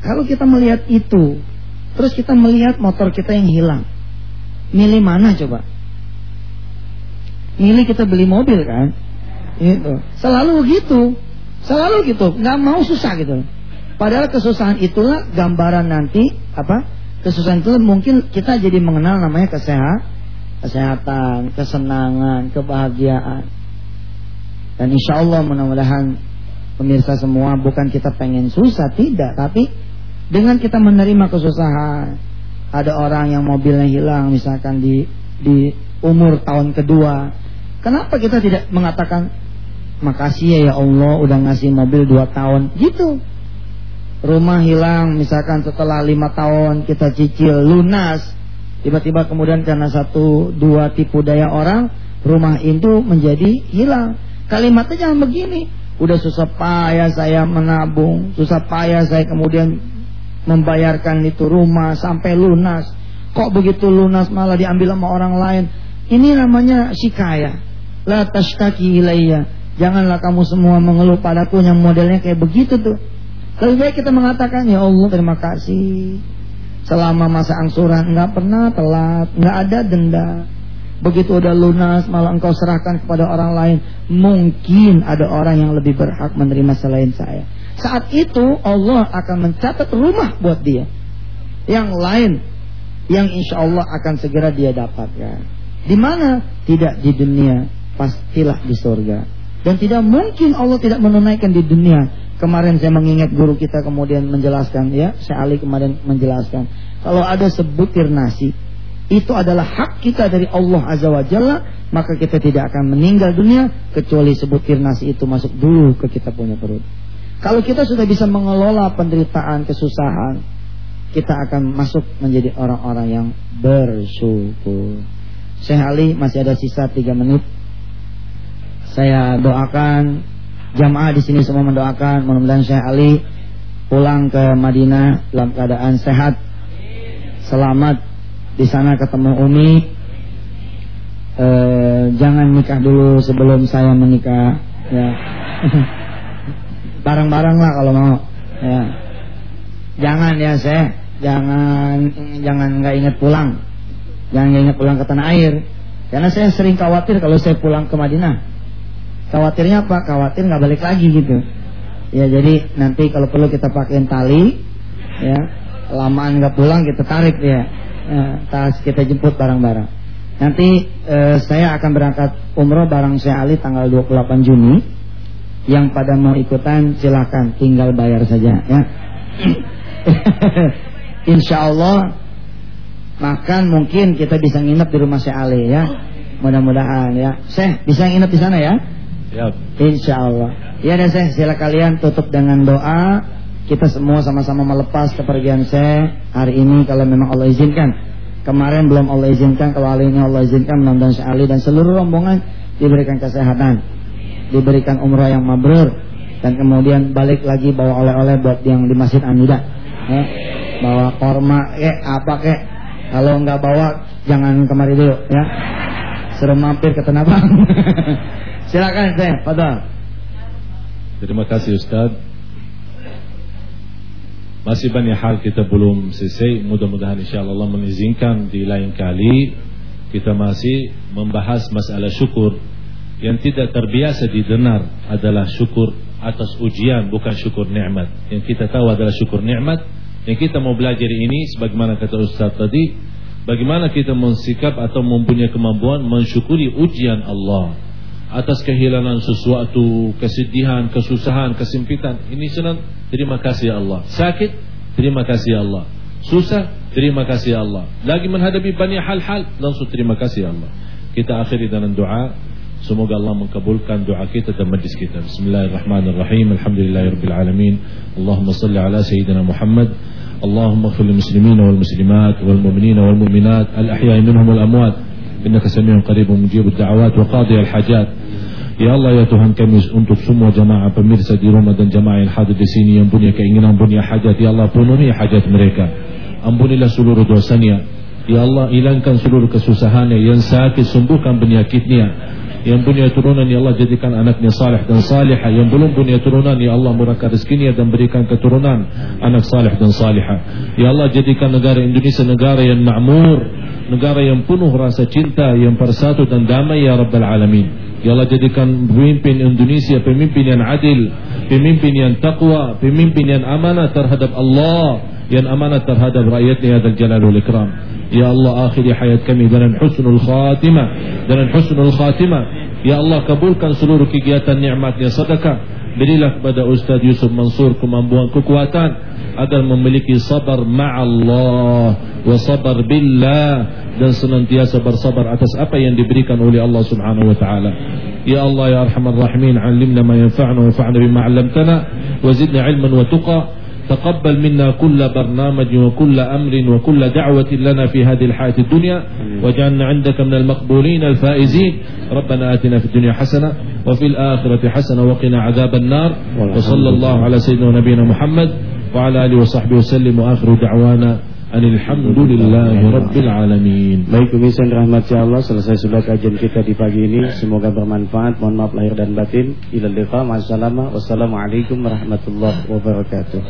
Kalau kita melihat itu, terus kita melihat motor kita yang hilang. Milih mana coba? Milih kita beli mobil kan? Itu. Selalu gitu. Selalu gitu. Nggak mau susah gitu. Padahal kesusahan itulah gambaran nanti apa? Kesusahan itu mungkin kita jadi mengenal namanya kesehat, kesehatan, kesenangan, kebahagiaan. Dan insya Allah mudah-mudahan pemirsa semua bukan kita pengen susah tidak, tapi dengan kita menerima kesusahan, ada orang yang mobilnya hilang misalkan di di umur tahun kedua, kenapa kita tidak mengatakan makasih ya ya Allah udah ngasih mobil dua tahun. Gitu. Rumah hilang misalkan setelah lima tahun kita cicil lunas. Tiba-tiba kemudian karena satu dua tipu daya orang rumah itu menjadi hilang. Kalimatnya jangan begini. Udah susah payah saya menabung susah payah saya kemudian membayarkan itu rumah sampai lunas kok begitu lunas malah diambil sama orang lain ini namanya sikaya la tashtaki ilayya Janganlah kamu semua mengeluh padaku yang modelnya kayak begitu tuh. Lebih baik kita mengatakan ya Allah terima kasih. Selama masa angsuran nggak pernah telat, nggak ada denda. Begitu udah lunas malah engkau serahkan kepada orang lain. Mungkin ada orang yang lebih berhak menerima selain saya. Saat itu Allah akan mencatat rumah buat dia. Yang lain yang insya Allah akan segera dia dapatkan. Di mana? Tidak di dunia, pastilah di surga. Dan tidak mungkin Allah tidak menunaikan di dunia. Kemarin saya mengingat guru kita kemudian menjelaskan ya, saya Ali kemarin menjelaskan. Kalau ada sebutir nasi, itu adalah hak kita dari Allah Azza wa Jalla, maka kita tidak akan meninggal dunia kecuali sebutir nasi itu masuk dulu ke kita punya perut. Kalau kita sudah bisa mengelola penderitaan, kesusahan, kita akan masuk menjadi orang-orang yang bersyukur. Syekh Ali masih ada sisa tiga menit saya doakan jamaah di sini semua mendoakan mudah-mudahan Syekh Ali pulang ke Madinah dalam keadaan sehat selamat di sana ketemu Umi. Eh, jangan nikah dulu sebelum saya menikah ya. Bareng-bareng lah kalau mau. Ya. Jangan ya saya, jangan jangan nggak ingat pulang. Jangan nggak ingat pulang ke tanah air. Karena saya sering khawatir kalau saya pulang ke Madinah. Khawatirnya apa? Khawatir nggak balik lagi gitu. Ya jadi nanti kalau perlu kita pakein tali, ya lamaan nggak pulang kita tarik ya, ya tas kita jemput barang-barang. Nanti eh, saya akan berangkat umroh bareng saya Ali tanggal 28 Juni. Yang pada mau ikutan silahkan tinggal bayar saja ya. Insya Allah makan mungkin kita bisa nginep di rumah saya Ali ya. Mudah-mudahan ya. Saya bisa nginep di sana ya. Ya. Insya Allah. Ya dan saya sila kalian tutup dengan doa. Kita semua sama-sama melepas kepergian saya hari ini kalau memang Allah izinkan. Kemarin belum Allah izinkan, kalau hari ini Allah izinkan mudah-mudahan Syekh Ali dan seluruh rombongan diberikan kesehatan, diberikan umrah yang mabrur dan kemudian balik lagi bawa oleh-oleh buat yang di Masjid Amida. Ya. Bawa korma, eh apa kek. Kalau nggak bawa jangan kemari dulu ya. Suruh mampir ke Tanah Abang. Silakan saya, Fadal. Terima kasih Ustaz. Masih banyak hal kita belum selesai. Mudah-mudahan insyaAllah Allah mengizinkan di lain kali kita masih membahas masalah syukur yang tidak terbiasa didengar adalah syukur atas ujian bukan syukur nikmat. Yang kita tahu adalah syukur nikmat. Yang kita mau belajar ini sebagaimana kata Ustaz tadi, bagaimana kita mensikap atau mempunyai kemampuan mensyukuri ujian Allah atas kehilangan sesuatu, kesedihan, kesusahan, kesempitan. Ini senang, terima kasih ya Allah. Sakit, terima kasih ya Allah. Susah, terima kasih ya Allah. Lagi menghadapi banyak hal-hal, langsung terima kasih Allah. Kita akhiri dengan doa. Semoga Allah mengkabulkan doa kita dan majlis kita. Bismillahirrahmanirrahim. Alhamdulillahirabbil alamin. Allahumma salli ala sayyidina Muhammad. اللهم اغفر للمسلمين والمسلمات والمؤمنين والمؤمنات الأحياء منهم والأموات إنك سميع قريب مجيب الدعوات وقاضي الحاجات Ya Allah ya Tuhan kami untuk semua jamaah pemirsa di rumah dan jamaah yang hadir di sini yang punya keinginan punya hajat ya Allah penuhi hajat mereka. Ampunilah seluruh dosanya. Ya Allah hilangkan seluruh kesusahannya yang sakit sembuhkan penyakitnya. yang punya turunan ya Allah jadikan anaknya saleh dan salihah. Yang belum punya turunan ya Allah murahkan rezekinya dan berikan keturunan anak saleh dan salihah. Ya Allah jadikan negara Indonesia negara yang makmur Negara yang penuh rasa cinta Yang persatu dan damai ya Rabbal Alamin Ya Allah jadikan pemimpin Indonesia pemimpin yang adil, pemimpin yang takwa, pemimpin yang amanah terhadap Allah, yang amanah terhadap rakyatnya dan jalalul ikram. Ya Allah akhiri hayat kami dengan husnul khatimah, dengan husnul khatimah. Ya Allah kabulkan seluruh kegiatan nikmatnya sedekah. Berilah kepada Ustaz Yusuf Mansur kemampuan kekuatan agar memiliki sabar ma'allah wa sabar billah dan senantiasa bersabar atas apa yang diberikan oleh Allah Subhanahu wa taala. Ya Allah ya arhamar rahimin, 'allimna ma yanfa'una wa fa'na bima 'allamtana wa zidna 'ilman wa. تقبل منا كل برنامج وكل أمر وكل دعوة لنا في هذه الحياة الدنيا واجعلنا عندك من المقبولين الفائزين. ربنا آتنا في الدنيا حسنة وفي الآخرة حسنة وقنا عذاب النار. وصلى الله على سيدنا ونبينا محمد وعلى آله وصحبه وسلم. وآخر دعوانا Alhamdulillahi Rabbil Alamin. Baik pemirsa rahmat ya Allah. Selesai sudah kajian kita di pagi ini. Semoga bermanfaat. Mohon maaf lahir dan batin. Ilal liqa Wassalamualaikum warahmatullahi wabarakatuh